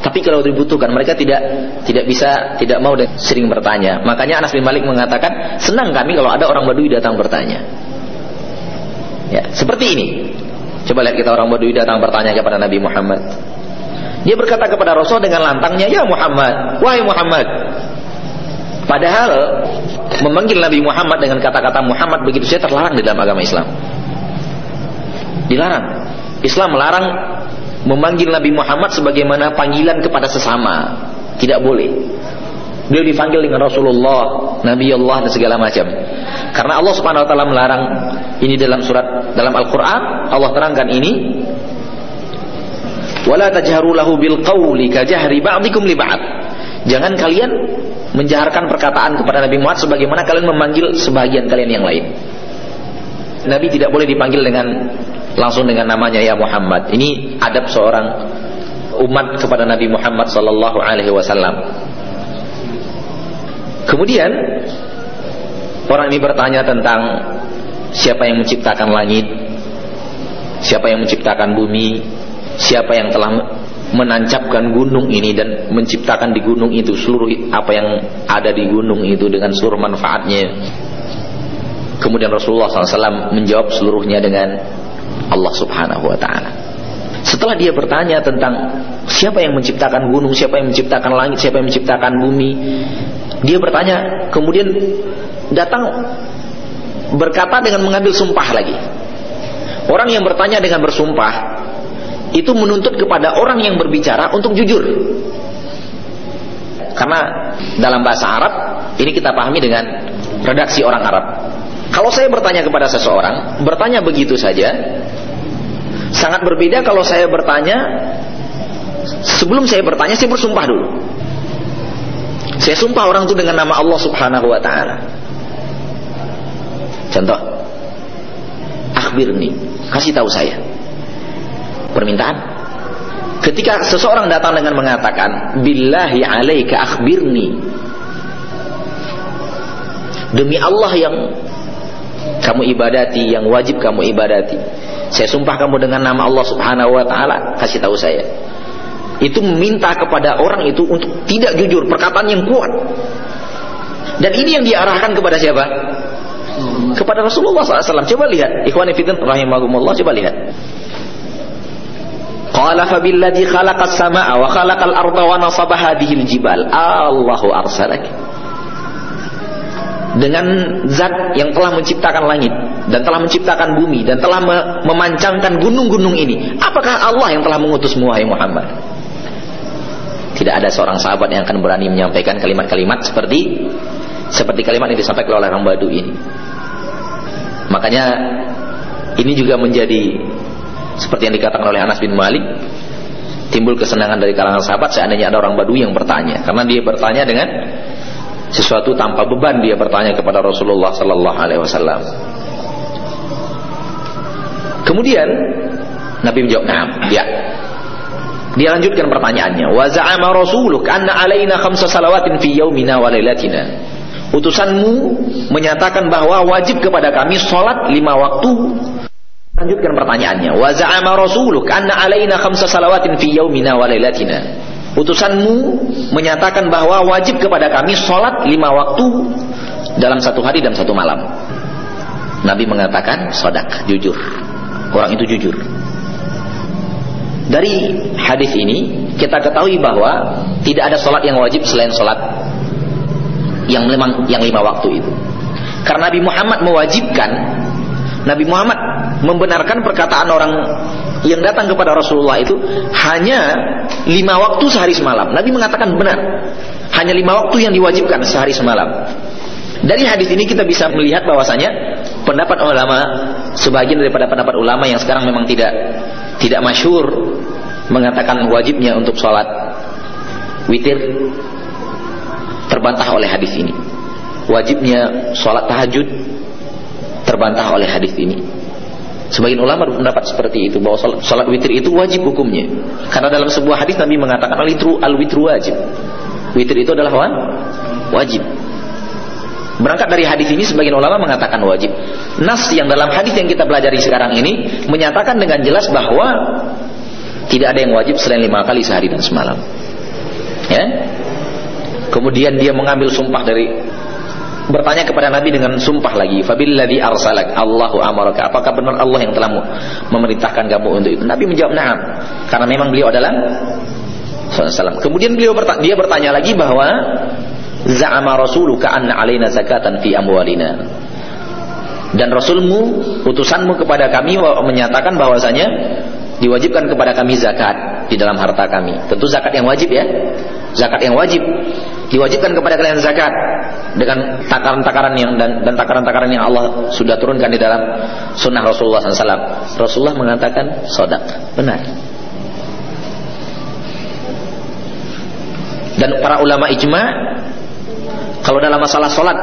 Tapi kalau dibutuhkan mereka tidak tidak bisa tidak mau dan sering bertanya. Makanya Anas bin Malik mengatakan senang kami kalau ada orang Badui datang bertanya. Ya, seperti ini. Coba lihat kita orang Badui datang bertanya kepada Nabi Muhammad. Dia berkata kepada Rasul dengan lantangnya, "Ya Muhammad, wahai Muhammad." Padahal memanggil Nabi Muhammad dengan kata-kata Muhammad begitu saja terlarang di dalam agama Islam. Dilarang. Islam melarang memanggil Nabi Muhammad sebagaimana panggilan kepada sesama. Tidak boleh. Beliau dipanggil dengan Rasulullah, Nabi Allah dan segala macam. Karena Allah Subhanahu wa taala melarang ini dalam surat dalam Al-Qur'an, Allah terangkan ini wala tajharu lahu bil qawli kajahri ba'dikum li ba'd. Jangan kalian menjaharkan perkataan kepada Nabi Muhammad sebagaimana kalian memanggil sebagian kalian yang lain. Nabi tidak boleh dipanggil dengan langsung dengan namanya ya Muhammad. Ini adab seorang umat kepada Nabi Muhammad sallallahu alaihi wasallam. Kemudian orang ini bertanya tentang siapa yang menciptakan langit, siapa yang menciptakan bumi, siapa yang telah menancapkan gunung ini dan menciptakan di gunung itu seluruh apa yang ada di gunung itu dengan seluruh manfaatnya. Kemudian Rasulullah SAW menjawab seluruhnya dengan Allah Subhanahu wa taala. Setelah dia bertanya tentang siapa yang menciptakan gunung, siapa yang menciptakan langit, siapa yang menciptakan bumi, dia bertanya, kemudian datang berkata dengan mengambil sumpah lagi. Orang yang bertanya dengan bersumpah, itu menuntut kepada orang yang berbicara untuk jujur. Karena dalam bahasa Arab ini kita pahami dengan redaksi orang Arab. Kalau saya bertanya kepada seseorang, bertanya begitu saja, sangat berbeda kalau saya bertanya sebelum saya bertanya saya bersumpah dulu. Saya sumpah orang itu dengan nama Allah Subhanahu wa taala. Contoh. Akhbirni, kasih tahu saya. Permintaan. Ketika seseorang datang dengan mengatakan, "Billahi 'alaika akhbirni." Demi Allah yang kamu ibadati, yang wajib kamu ibadati. Saya sumpah kamu dengan nama Allah Subhanahu wa taala, kasih tahu saya itu meminta kepada orang itu untuk tidak jujur, perkataan yang kuat. Dan ini yang diarahkan kepada siapa? Kepada Rasulullah SAW. Coba lihat, ikhwan fillah rahimahumullah, coba lihat. Qala fabilladzi khalaqas samaa wa khalaqal arda wa nasaba hadhil jibal. Allahu arsalak. Dengan zat yang telah menciptakan langit dan telah menciptakan bumi dan telah memancangkan gunung-gunung ini. Apakah Allah yang telah mengutusmu wahai Muhammad? Tidak ada seorang sahabat yang akan berani menyampaikan kalimat-kalimat seperti seperti kalimat yang disampaikan oleh orang Badu ini. Makanya ini juga menjadi seperti yang dikatakan oleh Anas bin Malik timbul kesenangan dari kalangan sahabat seandainya ada orang Badu yang bertanya karena dia bertanya dengan sesuatu tanpa beban dia bertanya kepada Rasulullah sallallahu alaihi wasallam. Kemudian Nabi menjawab, "Nah, ya." Dia lanjutkan pertanyaannya. Wa za'ama rasuluk anna alaina khamsa salawatin fi yaumina wa lailatina. Utusanmu menyatakan bahwa wajib kepada kami salat lima waktu. Lanjutkan pertanyaannya. Wa za'ama rasuluk anna alaina khamsa salawatin fi yaumina wa lailatina. Utusanmu menyatakan bahwa wajib kepada kami salat lima waktu dalam satu hari dan satu malam. Nabi mengatakan sodak, jujur. Orang itu jujur. Dari hadis ini kita ketahui bahwa tidak ada sholat yang wajib selain sholat yang memang yang lima waktu itu. Karena Nabi Muhammad mewajibkan, Nabi Muhammad membenarkan perkataan orang yang datang kepada Rasulullah itu hanya lima waktu sehari semalam. Nabi mengatakan benar, hanya lima waktu yang diwajibkan sehari semalam. Dari hadis ini kita bisa melihat bahwasanya pendapat ulama sebagian daripada pendapat ulama yang sekarang memang tidak tidak masyur mengatakan wajibnya untuk sholat witir terbantah oleh hadis ini wajibnya sholat tahajud terbantah oleh hadis ini sebagian ulama berpendapat seperti itu bahwa sholat, sholat witir itu wajib hukumnya karena dalam sebuah hadis Nabi mengatakan al-witru al-witru wajib witir itu adalah wajib Berangkat dari hadis ini sebagian ulama mengatakan wajib. Nas yang dalam hadis yang kita pelajari sekarang ini menyatakan dengan jelas bahwa tidak ada yang wajib selain lima kali sehari dan semalam. Ya. Kemudian dia mengambil sumpah dari bertanya kepada Nabi dengan sumpah lagi, "Fabilladzi arsalak Allahu amaraka." Apakah benar Allah yang telah memerintahkan kamu untuk itu? Nabi menjawab, "Na'am." Karena memang beliau adalah SAW. Kemudian beliau bertanya, dia bertanya lagi bahwa za'ama rasuluka anna alaina zakatan fi amwalina dan rasulmu utusanmu kepada kami menyatakan bahwasanya diwajibkan kepada kami zakat di dalam harta kami tentu zakat yang wajib ya zakat yang wajib diwajibkan kepada kalian zakat dengan takaran-takaran yang dan, dan takaran-takaran yang Allah sudah turunkan di dalam sunnah Rasulullah SAW Rasulullah mengatakan sodak benar. Dan para ulama ijma kalau dalam masalah sholat,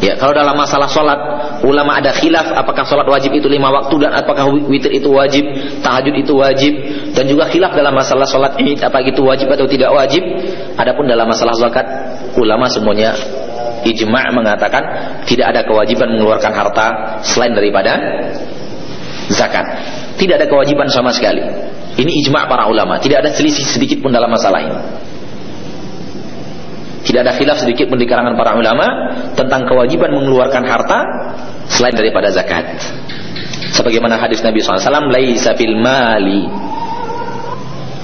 ya kalau dalam masalah sholat, ulama ada khilaf apakah sholat wajib itu lima waktu dan apakah witir itu wajib, tahajud itu wajib, dan juga khilaf dalam masalah sholat ini apa itu wajib atau tidak wajib. Adapun dalam masalah zakat, ulama semuanya ijma' mengatakan tidak ada kewajiban mengeluarkan harta selain daripada zakat. Tidak ada kewajiban sama sekali. Ini ijma' para ulama. Tidak ada selisih sedikit pun dalam masalah ini. Tidak ada khilaf sedikit pun di kalangan para ulama tentang kewajiban mengeluarkan harta selain daripada zakat. Sebagaimana hadis Nabi SAW, "Laisa fil mali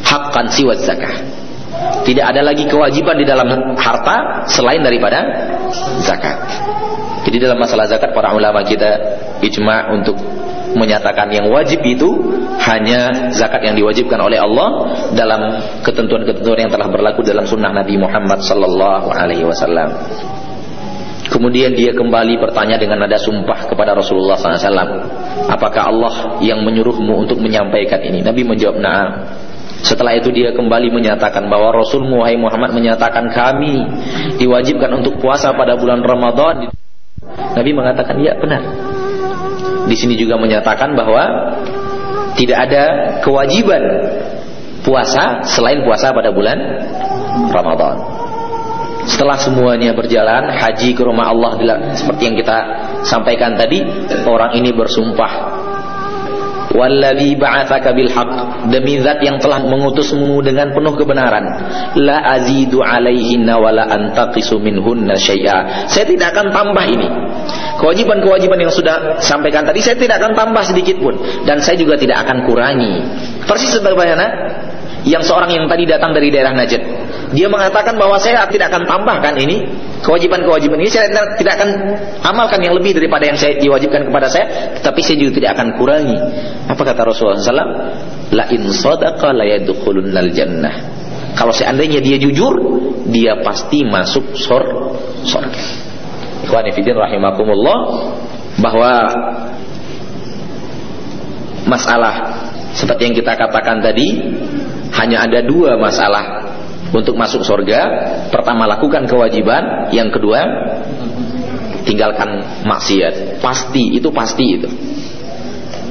haqqan siwa zakah." Tidak ada lagi kewajiban di dalam harta selain daripada zakat. Jadi dalam masalah zakat para ulama kita ijma untuk menyatakan yang wajib itu hanya zakat yang diwajibkan oleh Allah dalam ketentuan-ketentuan yang telah berlaku dalam sunnah Nabi Muhammad sallallahu alaihi wasallam. Kemudian dia kembali bertanya dengan nada sumpah kepada Rasulullah SAW. Apakah Allah yang menyuruhmu untuk menyampaikan ini? Nabi menjawab, na'am. Setelah itu dia kembali menyatakan bahwa Rasul Muhammad menyatakan kami diwajibkan untuk puasa pada bulan Ramadan. Nabi mengatakan, ya benar. Di sini juga menyatakan bahwa tidak ada kewajiban puasa selain puasa pada bulan Ramadan. Setelah semuanya berjalan, haji ke rumah Allah seperti yang kita sampaikan tadi, orang ini bersumpah Walladhi ba'athaka bil haqq demi zat yang telah mengutusmu dengan penuh kebenaran. La azidu alaihinna wala antaqisu minhunna syai'a. Saya tidak akan tambah ini. Kewajiban-kewajiban yang sudah sampaikan tadi saya tidak akan tambah sedikit pun. Dan saya juga tidak akan kurangi. Persis sebagaimana yang seorang yang tadi datang dari daerah Najd dia mengatakan bahwa saya tidak akan tambahkan ini kewajiban-kewajiban ini saya tidak akan amalkan yang lebih daripada yang saya diwajibkan kepada saya, tetapi saya juga tidak akan kurangi. Apa kata Rasulullah SAW? La in sadaqa la yadkhulunnal jannah. Kalau seandainya dia jujur, dia pasti masuk sor surga. Ikhwan fillah rahimakumullah bahwa masalah seperti yang kita katakan tadi hanya ada dua masalah untuk masuk surga. Pertama lakukan kewajiban. Yang kedua tinggalkan maksiat. Pasti itu pasti itu.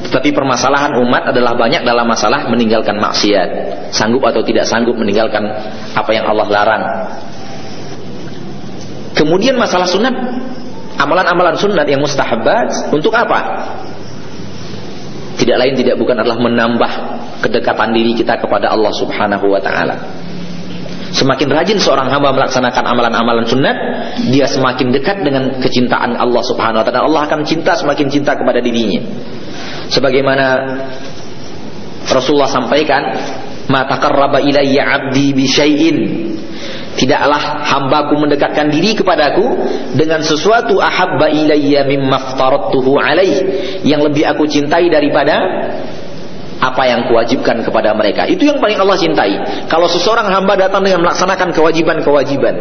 Tetapi permasalahan umat adalah banyak dalam masalah meninggalkan maksiat. Sanggup atau tidak sanggup meninggalkan apa yang Allah larang. Kemudian masalah sunat. Amalan-amalan sunat yang mustahabat untuk apa tidak lain tidak bukan adalah menambah kedekatan diri kita kepada Allah Subhanahu wa taala Semakin rajin seorang hamba melaksanakan amalan-amalan sunat, dia semakin dekat dengan kecintaan Allah Subhanahu wa taala. Allah akan cinta semakin cinta kepada dirinya. Sebagaimana Rasulullah sampaikan, "Ma taqarraba ilayya 'abdi bi syai'in." Tidaklah hambaku mendekatkan diri kepadaku dengan sesuatu ahabba ilayya mimma alaih yang lebih aku cintai daripada apa yang kewajibkan kepada mereka. Itu yang paling Allah cintai. Kalau seseorang hamba datang dengan melaksanakan kewajiban-kewajiban,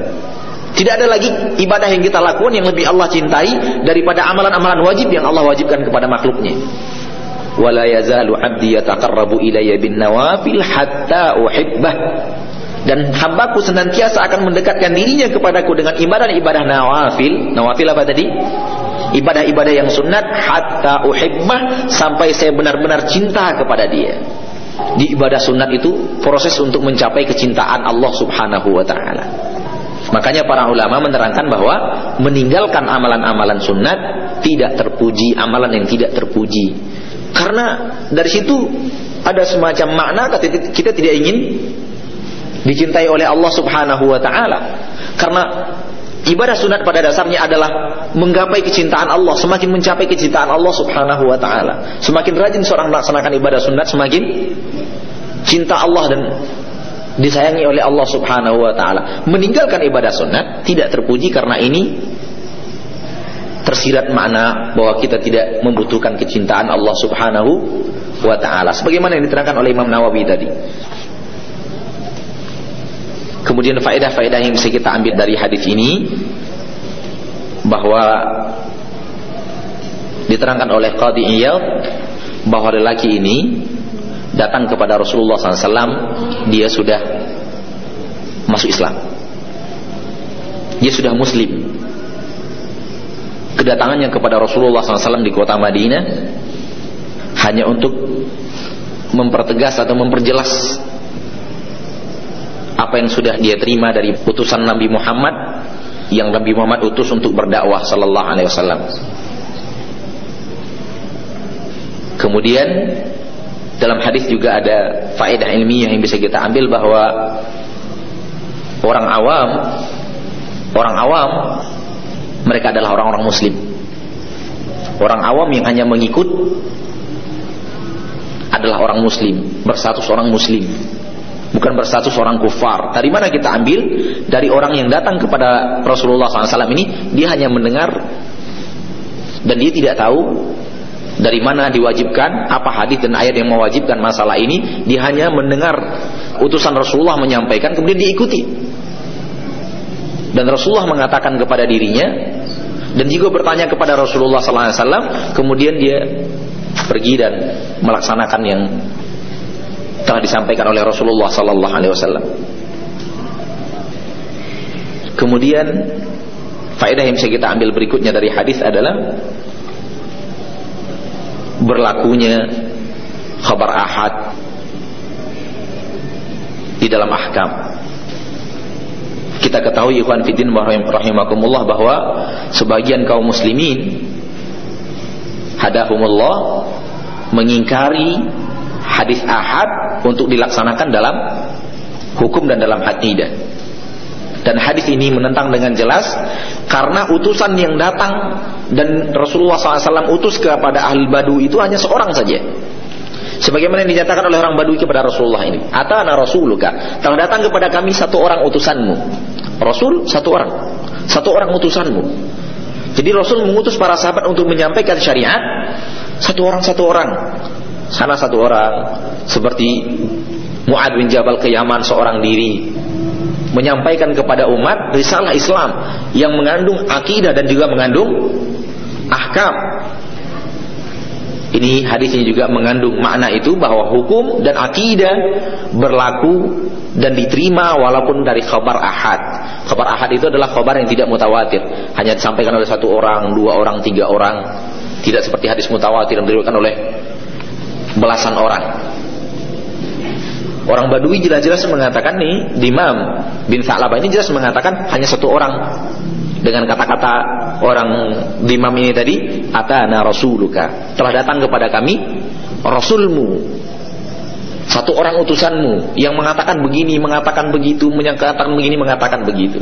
tidak ada lagi ibadah yang kita lakukan yang lebih Allah cintai daripada amalan-amalan wajib yang Allah wajibkan kepada makhluknya. Wala yazalu 'abdi yataqarrabu ilayya bin nawafil hatta uhibbah. Dan hambaku senantiasa akan mendekatkan dirinya kepadaku dengan ibadah-ibadah nawafil. Nawafil apa tadi? ibadah-ibadah yang sunat hatta uhibbah sampai saya benar-benar cinta kepada dia. Di ibadah sunat itu proses untuk mencapai kecintaan Allah Subhanahu wa taala. Makanya para ulama menerangkan bahwa meninggalkan amalan-amalan sunat tidak terpuji, amalan yang tidak terpuji. Karena dari situ ada semacam makna kita tidak ingin dicintai oleh Allah Subhanahu wa taala. Karena Ibadah sunat pada dasarnya adalah menggapai kecintaan Allah, semakin mencapai kecintaan Allah Subhanahu wa taala. Semakin rajin seorang melaksanakan ibadah sunat, semakin cinta Allah dan disayangi oleh Allah Subhanahu wa taala. Meninggalkan ibadah sunat tidak terpuji karena ini tersirat makna bahwa kita tidak membutuhkan kecintaan Allah Subhanahu wa taala. Sebagaimana yang diterangkan oleh Imam Nawawi tadi. Kemudian faedah-faedah yang bisa kita ambil dari hadis ini bahwa diterangkan oleh Qadi Iyad bahwa lelaki ini datang kepada Rasulullah SAW dia sudah masuk Islam. Dia sudah muslim. Kedatangannya kepada Rasulullah SAW di kota Madinah hanya untuk mempertegas atau memperjelas apa yang sudah dia terima dari putusan Nabi Muhammad yang Nabi Muhammad utus untuk berdakwah sallallahu alaihi wasallam. Kemudian dalam hadis juga ada faedah ilmiah yang bisa kita ambil bahwa orang awam orang awam mereka adalah orang-orang muslim. Orang awam yang hanya mengikut adalah orang muslim, berstatus orang muslim bukan berstatus orang kufar. Dari mana kita ambil? Dari orang yang datang kepada Rasulullah SAW ini, dia hanya mendengar dan dia tidak tahu dari mana diwajibkan, apa hadis dan ayat yang mewajibkan masalah ini, dia hanya mendengar utusan Rasulullah menyampaikan kemudian diikuti. Dan Rasulullah mengatakan kepada dirinya dan juga bertanya kepada Rasulullah SAW, kemudian dia pergi dan melaksanakan yang telah disampaikan oleh Rasulullah sallallahu alaihi wasallam. Kemudian faedah yang bisa kita ambil berikutnya dari hadis adalah berlakunya khabar ahad di dalam ahkam. Kita ketahui ikhwan fiddin rahimakumullah bahwa sebagian kaum muslimin hadahumullah mengingkari hadis ahad untuk dilaksanakan dalam hukum dan dalam akidah. Dan hadis ini menentang dengan jelas karena utusan yang datang dan Rasulullah SAW utus kepada ahli badu itu hanya seorang saja. Sebagaimana yang dinyatakan oleh orang Badui kepada Rasulullah ini. Atana Rasuluka. Telah datang kepada kami satu orang utusanmu. Rasul satu orang. Satu orang utusanmu. Jadi Rasul mengutus para sahabat untuk menyampaikan syariat. Satu orang satu orang. Sana satu orang. Seperti Mu'ad bin Jabal ke Yaman seorang diri menyampaikan kepada umat risalah Islam yang mengandung akidah dan juga mengandung ahkam. Ini hadis ini juga mengandung makna itu bahwa hukum dan akidah berlaku dan diterima walaupun dari khabar ahad. Khabar ahad itu adalah khabar yang tidak mutawatir, hanya disampaikan oleh satu orang, dua orang, tiga orang. Tidak seperti hadis mutawatir yang diriwayatkan oleh belasan orang. Orang Badui jelas-jelas mengatakan nih, Imam bin Sa'labah ini jelas mengatakan hanya satu orang. Dengan kata-kata orang Imam ini tadi, Atana Rasuluka. Telah datang kepada kami Rasulmu. Satu orang utusanmu yang mengatakan begini, mengatakan begitu, menyatakan begini, mengatakan begitu.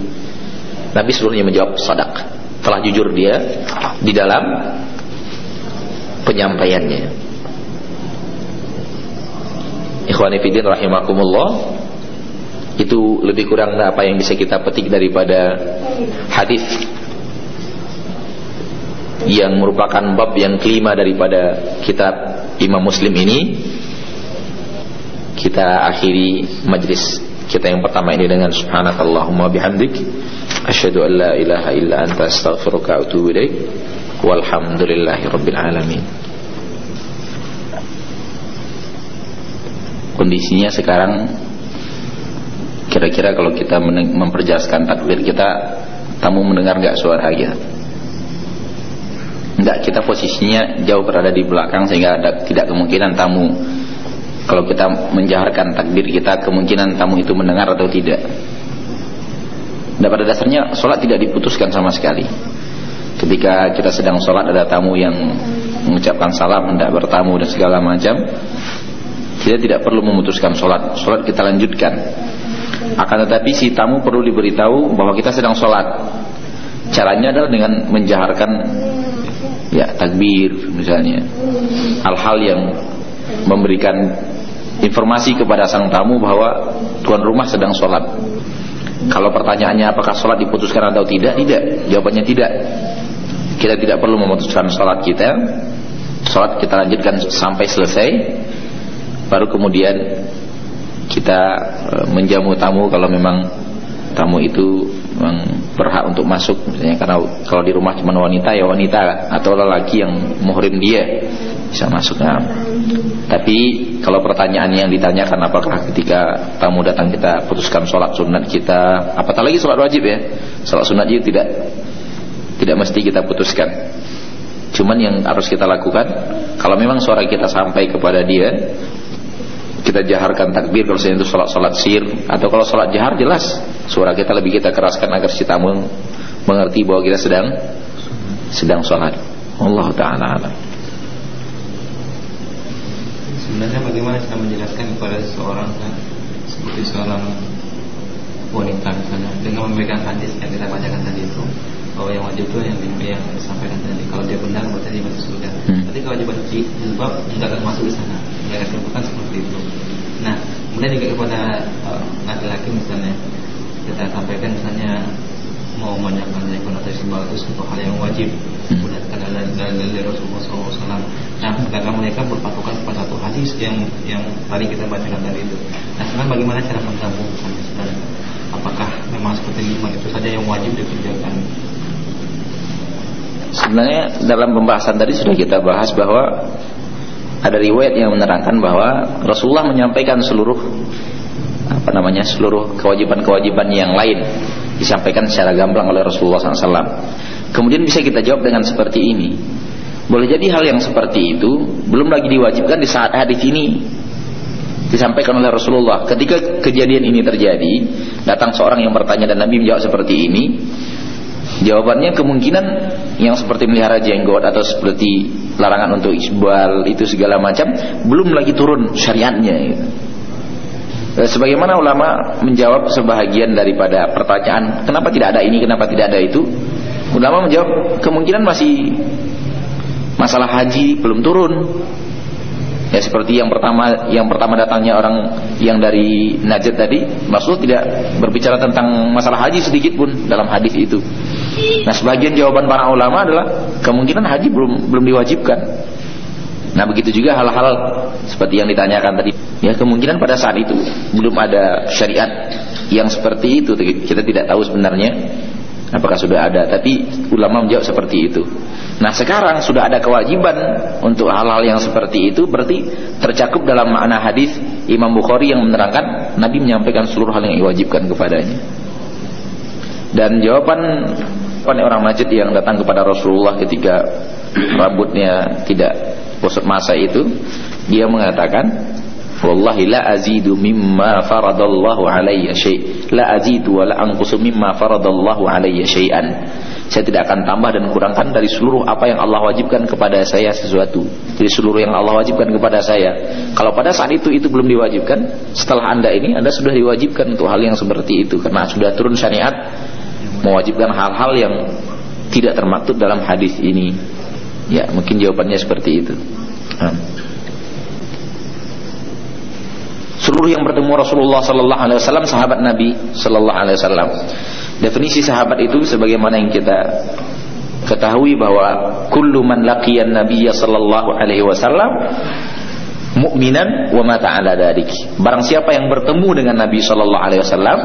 Nabi seluruhnya menjawab sadak. Telah jujur dia di dalam penyampaiannya. Ikhwani Fidin rahimakumullah Itu lebih kurang apa yang bisa kita petik daripada hadis Yang merupakan bab yang kelima daripada kitab Imam Muslim ini. Kita akhiri majlis kita yang pertama ini dengan subhanakallahumma bihamdik asyhadu an la ilaha illa anta astaghfiruka wa atubu walhamdulillahi rabbil alamin kondisinya sekarang kira-kira kalau kita memperjelaskan takbir kita tamu mendengar nggak suara kita? Enggak kita posisinya jauh berada di belakang sehingga ada tidak kemungkinan tamu. Kalau kita menjaharkan takbir kita kemungkinan tamu itu mendengar atau tidak? Dan pada dasarnya sholat tidak diputuskan sama sekali. Ketika kita sedang sholat ada tamu yang mengucapkan salam hendak bertamu dan segala macam kita tidak perlu memutuskan sholat. Sholat kita lanjutkan. Akan tetapi si tamu perlu diberitahu Bahwa kita sedang sholat. Caranya adalah dengan menjaharkan Ya takbir misalnya. Hal-hal yang Memberikan informasi kepada sang tamu Bahwa tuan rumah sedang sholat. Kalau pertanyaannya apakah sholat diputuskan atau tidak? Tidak, jawabannya tidak. Kita tidak perlu memutuskan sholat kita. Sholat kita lanjutkan sampai selesai baru kemudian kita e, menjamu tamu kalau memang tamu itu memang berhak untuk masuk. Misalnya karena kalau di rumah cuma wanita ya wanita atau lelaki yang muhrim dia bisa masuk. Nah. tapi kalau pertanyaan yang ditanyakan apakah ketika tamu datang kita putuskan sholat sunat kita apatah lagi sholat wajib ya? Sholat sunat itu tidak tidak mesti kita putuskan. Cuman yang harus kita lakukan kalau memang suara kita sampai kepada dia kita jaharkan takbir kalau itu salat-salat sir atau kalau salat jahar jelas suara kita lebih kita keraskan agar si tamu mengerti bahwa kita sedang sedang salat. Allah taala alam. Sebenarnya bagaimana kita menjelaskan kepada seseorang kan, seperti seorang wanita misalnya dengan memberikan hadis yang kita bacakan tadi itu bahwa yang wajib itu yang yang disampaikan tadi kalau dia benar berarti dia masuk surga. Hmm. Tapi kalau dia benci, sebab tidak akan masuk di sana mereka kebukan seperti itu nah kemudian juga kepada uh, laki-laki uh, misalnya kita sampaikan misalnya mau menyampaikan konotasi bagus untuk hal yang wajib kadang dari Rasulullah SAW. Nah, karena mereka berpatokan pada satu hadis yang yang tadi kita bacakan tadi itu. Nah, sekarang bagaimana cara menggabungkan sebenarnya? Apakah memang seperti lima itu saja yang wajib dikerjakan? Sebenarnya dalam pembahasan tadi sudah kita bahas bahwa ada riwayat yang menerangkan bahwa Rasulullah menyampaikan seluruh apa namanya seluruh kewajiban-kewajiban yang lain disampaikan secara gamblang oleh Rasulullah SAW. Kemudian bisa kita jawab dengan seperti ini. Boleh jadi hal yang seperti itu belum lagi diwajibkan di saat hadis ini disampaikan oleh Rasulullah. Ketika kejadian ini terjadi, datang seorang yang bertanya dan Nabi menjawab seperti ini. Jawabannya kemungkinan yang seperti melihara jenggot atau seperti larangan untuk isbal itu segala macam belum lagi turun syariatnya. Gitu. Eh, sebagaimana ulama menjawab sebahagian daripada pertanyaan kenapa tidak ada ini, kenapa tidak ada itu, ulama menjawab kemungkinan masih masalah haji belum turun. Ya seperti yang pertama yang pertama datangnya orang yang dari Najd tadi, maksud tidak berbicara tentang masalah haji sedikit pun dalam hadis itu. Nah, sebagian jawaban para ulama adalah kemungkinan haji belum belum diwajibkan. Nah begitu juga hal-hal seperti yang ditanyakan tadi. Ya kemungkinan pada saat itu belum ada syariat yang seperti itu. Kita tidak tahu sebenarnya apakah sudah ada. Tapi ulama menjawab seperti itu. Nah sekarang sudah ada kewajiban untuk hal-hal yang seperti itu. Berarti tercakup dalam makna hadis Imam Bukhari yang menerangkan Nabi menyampaikan seluruh hal yang diwajibkan kepadanya. Dan jawaban orang Najd yang datang kepada Rasulullah ketika rambutnya tidak pusat masa itu dia mengatakan wallahi la azidu mimma faradallahu alayya syai. La azidu wa la anqusu mimma faradallahu alayya syai'an. Saya tidak akan tambah dan kurangkan dari seluruh apa yang Allah wajibkan kepada saya sesuatu. Dari seluruh yang Allah wajibkan kepada saya. Kalau pada saat itu itu belum diwajibkan setelah anda ini anda sudah diwajibkan untuk hal yang seperti itu. Karena sudah turun syariat mewajibkan hal-hal yang tidak termaktub dalam hadis ini Ya, mungkin jawabannya seperti itu. Nah. Seluruh yang bertemu Rasulullah sallallahu alaihi wasallam sahabat Nabi sallallahu alaihi wasallam. Definisi sahabat itu sebagaimana yang kita ketahui bahwa kullu man laqiyan nabiyya sallallahu alaihi wasallam mu'minan wa mata ala dalik. Barang siapa yang bertemu dengan Nabi sallallahu alaihi wasallam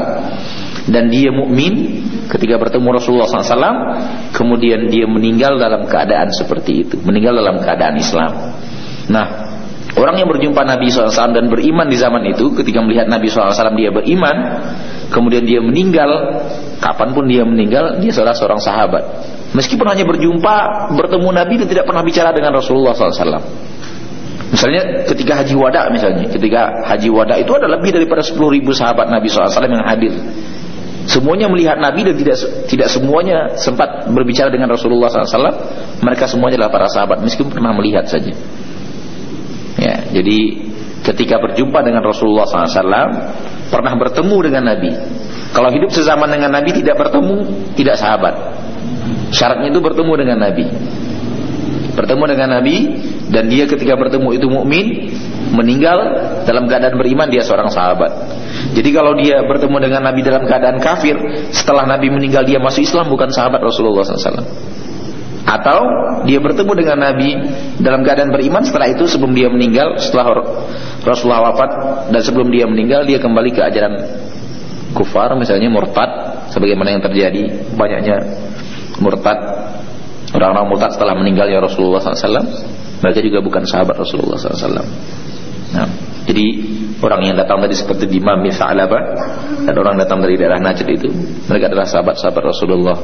dan dia mukmin ketika bertemu Rasulullah SAW kemudian dia meninggal dalam keadaan seperti itu meninggal dalam keadaan Islam. Nah orang yang berjumpa Nabi SAW dan beriman di zaman itu ketika melihat Nabi SAW dia beriman kemudian dia meninggal kapan pun dia meninggal dia saudara seorang sahabat. Meskipun hanya berjumpa bertemu Nabi dan tidak pernah bicara dengan Rasulullah SAW Misalnya ketika haji wada misalnya, ketika haji wada itu ada lebih daripada 10 ribu sahabat Nabi SAW yang hadir. Semuanya melihat Nabi dan tidak tidak semuanya sempat berbicara dengan Rasulullah SAW. Mereka semuanya adalah para sahabat, meskipun pernah melihat saja. Ya, jadi ketika berjumpa dengan Rasulullah SAW, pernah bertemu dengan Nabi. Kalau hidup sezaman dengan Nabi tidak bertemu, tidak sahabat. Syaratnya itu bertemu dengan Nabi. Bertemu dengan Nabi dan dia ketika bertemu itu mukmin, meninggal dalam keadaan beriman dia seorang sahabat. Jadi kalau dia bertemu dengan Nabi dalam keadaan kafir, setelah Nabi meninggal dia masuk Islam bukan sahabat Rasulullah SAW. Atau dia bertemu dengan Nabi dalam keadaan beriman setelah itu sebelum dia meninggal, setelah Rasulullah wafat dan sebelum dia meninggal dia kembali ke ajaran kufar misalnya murtad sebagaimana yang terjadi banyaknya murtad orang-orang murtad setelah meninggalnya Rasulullah SAW mereka juga bukan sahabat Rasulullah SAW. Nah, jadi orang yang datang tadi seperti di Mami Sa'labah dan orang datang dari daerah Najd itu mereka adalah sahabat-sahabat Rasulullah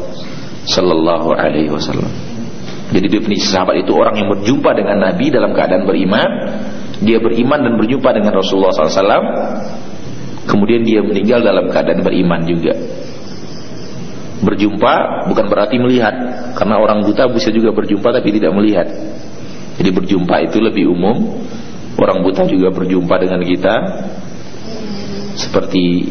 sallallahu alaihi wasallam. Jadi definisi sahabat itu orang yang berjumpa dengan Nabi dalam keadaan beriman, dia beriman dan berjumpa dengan Rasulullah SAW, kemudian dia meninggal dalam keadaan beriman juga. Berjumpa bukan berarti melihat, karena orang buta bisa juga berjumpa tapi tidak melihat. Jadi berjumpa itu lebih umum, Orang buta juga berjumpa dengan kita seperti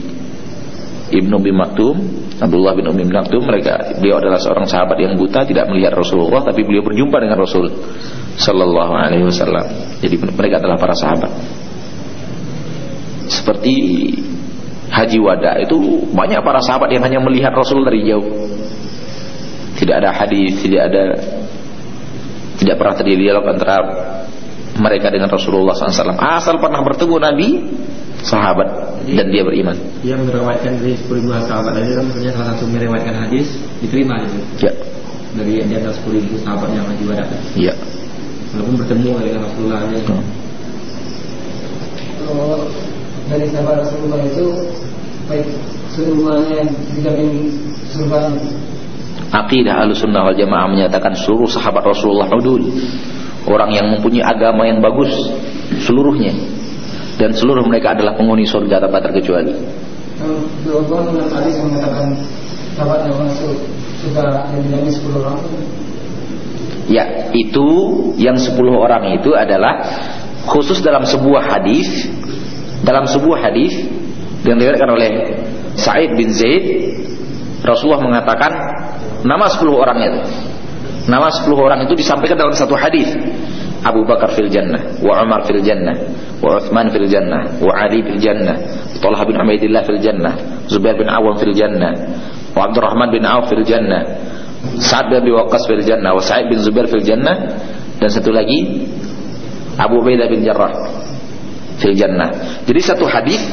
Ibnu bin Maktum, Abdullah bin Umi Maktum, mereka beliau adalah seorang sahabat yang buta tidak melihat Rasulullah tapi beliau berjumpa dengan Rasul sallallahu alaihi wasallam. Jadi mereka adalah para sahabat. Seperti Haji Wada itu banyak para sahabat yang hanya melihat Rasul dari jauh. Tidak ada hadis, tidak ada Tidak pernah terjadi dialog antara mereka dengan Rasulullah SAW. Asal pernah bertemu Nabi, sahabat Jadi, dan dia beriman. Dia meriwayatkan dari 10 sahabat tadi kan maksudnya salah satu meriwayatkan hadis diterima gitu. Ya. Dari di antara 10 sahabat yang haji wada. Ya. Walaupun bertemu dengan Rasulullah. Ya. Hmm. Kalau dari sahabat Rasulullah itu baik semuanya dijamin surga. Aqidah Ahlussunnah wal Jamaah menyatakan seluruh sahabat Rasulullah udul orang yang mempunyai agama yang bagus seluruhnya. Dan seluruh mereka adalah penghuni surga tanpa terkecuali. Ya, itu yang 10 orang itu adalah khusus dalam sebuah hadis, dalam sebuah hadis yang diriwayatkan oleh Sa'id bin Zaid, Rasulullah mengatakan nama 10 orang itu Nama 10 orang itu disampaikan dalam satu hadis. Abu Bakar fil jannah, wa Umar fil jannah, wa Uthman fil jannah, wa Ali fil jannah, Talha bin Ubaidillah fil jannah, Zubair bin Awam fil jannah, wa Abdurrahman bin Auf fil jannah, Sa'ad bin Waqqas fil jannah, wa Sa'id bin Zubair fil jannah, dan satu lagi Abu Ubaidah bin Jarrah fil jannah. Jadi satu hadis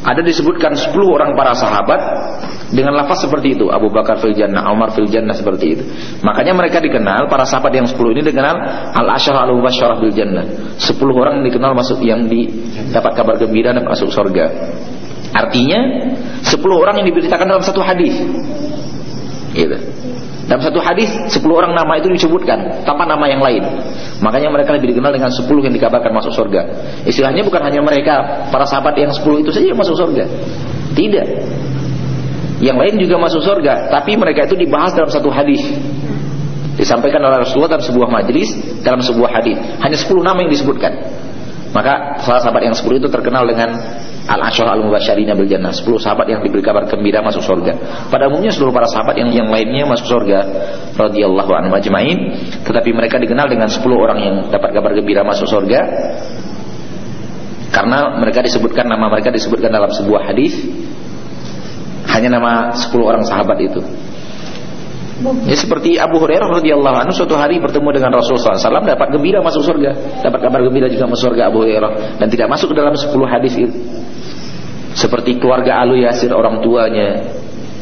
ada disebutkan 10 orang para sahabat dengan lafaz seperti itu. Abu Bakar fil jannah Umar fil jannah seperti itu. Makanya mereka dikenal para sahabat yang 10 ini dikenal al asyar al mubasyarah bil jannah. 10 orang dikenal masuk yang dapat kabar gembira dan masuk surga. Artinya 10 orang yang diberitakan dalam satu hadis. Gitu dalam satu hadis 10 orang nama itu disebutkan tanpa nama yang lain. Makanya mereka lebih dikenal dengan 10 yang dikabarkan masuk surga. Istilahnya bukan hanya mereka para sahabat yang 10 itu saja yang masuk surga. Tidak. Yang lain juga masuk surga, tapi mereka itu dibahas dalam satu hadis. Disampaikan oleh Rasulullah dalam sebuah majelis, dalam sebuah hadis. Hanya 10 nama yang disebutkan. Maka salah sahabat yang 10 itu terkenal dengan Al-Asyar Al-Mubasyarina bil Jannah. 10 sahabat yang diberi kabar gembira masuk surga. Pada umumnya seluruh para sahabat yang yang lainnya masuk surga radhiyallahu anhu ajma'in. Tetapi mereka dikenal dengan 10 orang yang dapat kabar gembira masuk surga. Karena mereka disebutkan nama mereka disebutkan dalam sebuah hadis. Hanya nama 10 orang sahabat itu. Ya seperti Abu Hurairah radhiyallahu anhu suatu hari bertemu dengan Rasulullah SAW dapat gembira masuk surga, dapat kabar gembira juga masuk surga Abu Hurairah. Dan tidak masuk ke dalam 10 hadis itu. Seperti keluarga Alu Yasir orang tuanya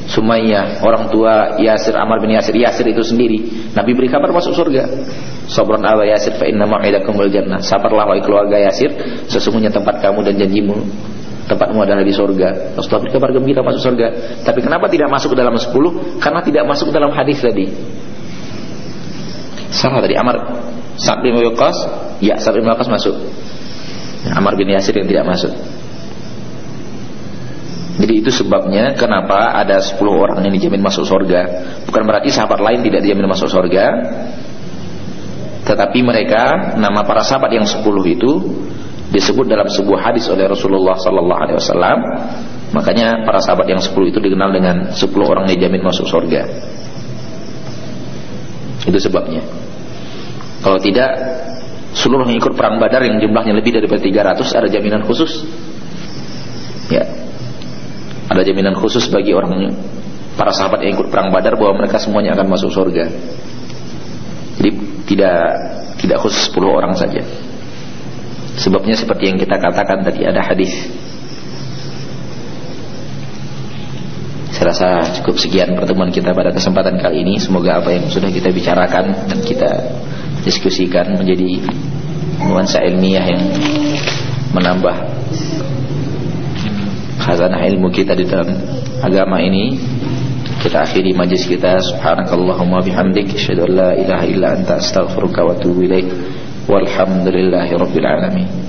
Sumayyah, orang tua Yasir Amar bin Yasir, Yasir itu sendiri. Nabi beri kabar masuk surga. Sabran ala Yasir fa inna ma'idakumul jannah. Sabarlah wahai keluarga Yasir, sesungguhnya tempat kamu dan janjimu tempatmu adalah di surga. Rasulullah berkabar gembira masuk surga. Tapi kenapa tidak masuk dalam 10? Karena tidak masuk dalam hadis tadi. Salah tadi Amar Sa'd bin ya Sa'd bin masuk. Amar bin Yasir yang tidak masuk. Jadi itu sebabnya kenapa ada 10 orang yang dijamin masuk surga. Bukan berarti sahabat lain tidak dijamin masuk surga. Tetapi mereka nama para sahabat yang 10 itu disebut dalam sebuah hadis oleh Rasulullah sallallahu alaihi wasallam. Makanya para sahabat yang 10 itu dikenal dengan 10 orang yang dijamin masuk surga itu sebabnya. Kalau tidak seluruh yang ikut perang badar yang jumlahnya lebih dari 300 ada jaminan khusus. Ya ada jaminan khusus bagi orang para sahabat yang ikut perang badar bahwa mereka semuanya akan masuk surga jadi tidak tidak khusus 10 orang saja Sebabnya seperti yang kita katakan tadi ada hadis. Saya rasa cukup sekian pertemuan kita pada kesempatan kali ini. Semoga apa yang sudah kita bicarakan dan kita diskusikan menjadi nuansa ilmiah yang menambah khazanah ilmu kita di dalam agama ini. Kita akhiri majlis kita. Subhanakallahumma bihamdik. Asyhadu an la ilaha illa anta. Astaghfiruka wa atubu ilaik. Walhamdulillahi rabbil alamin.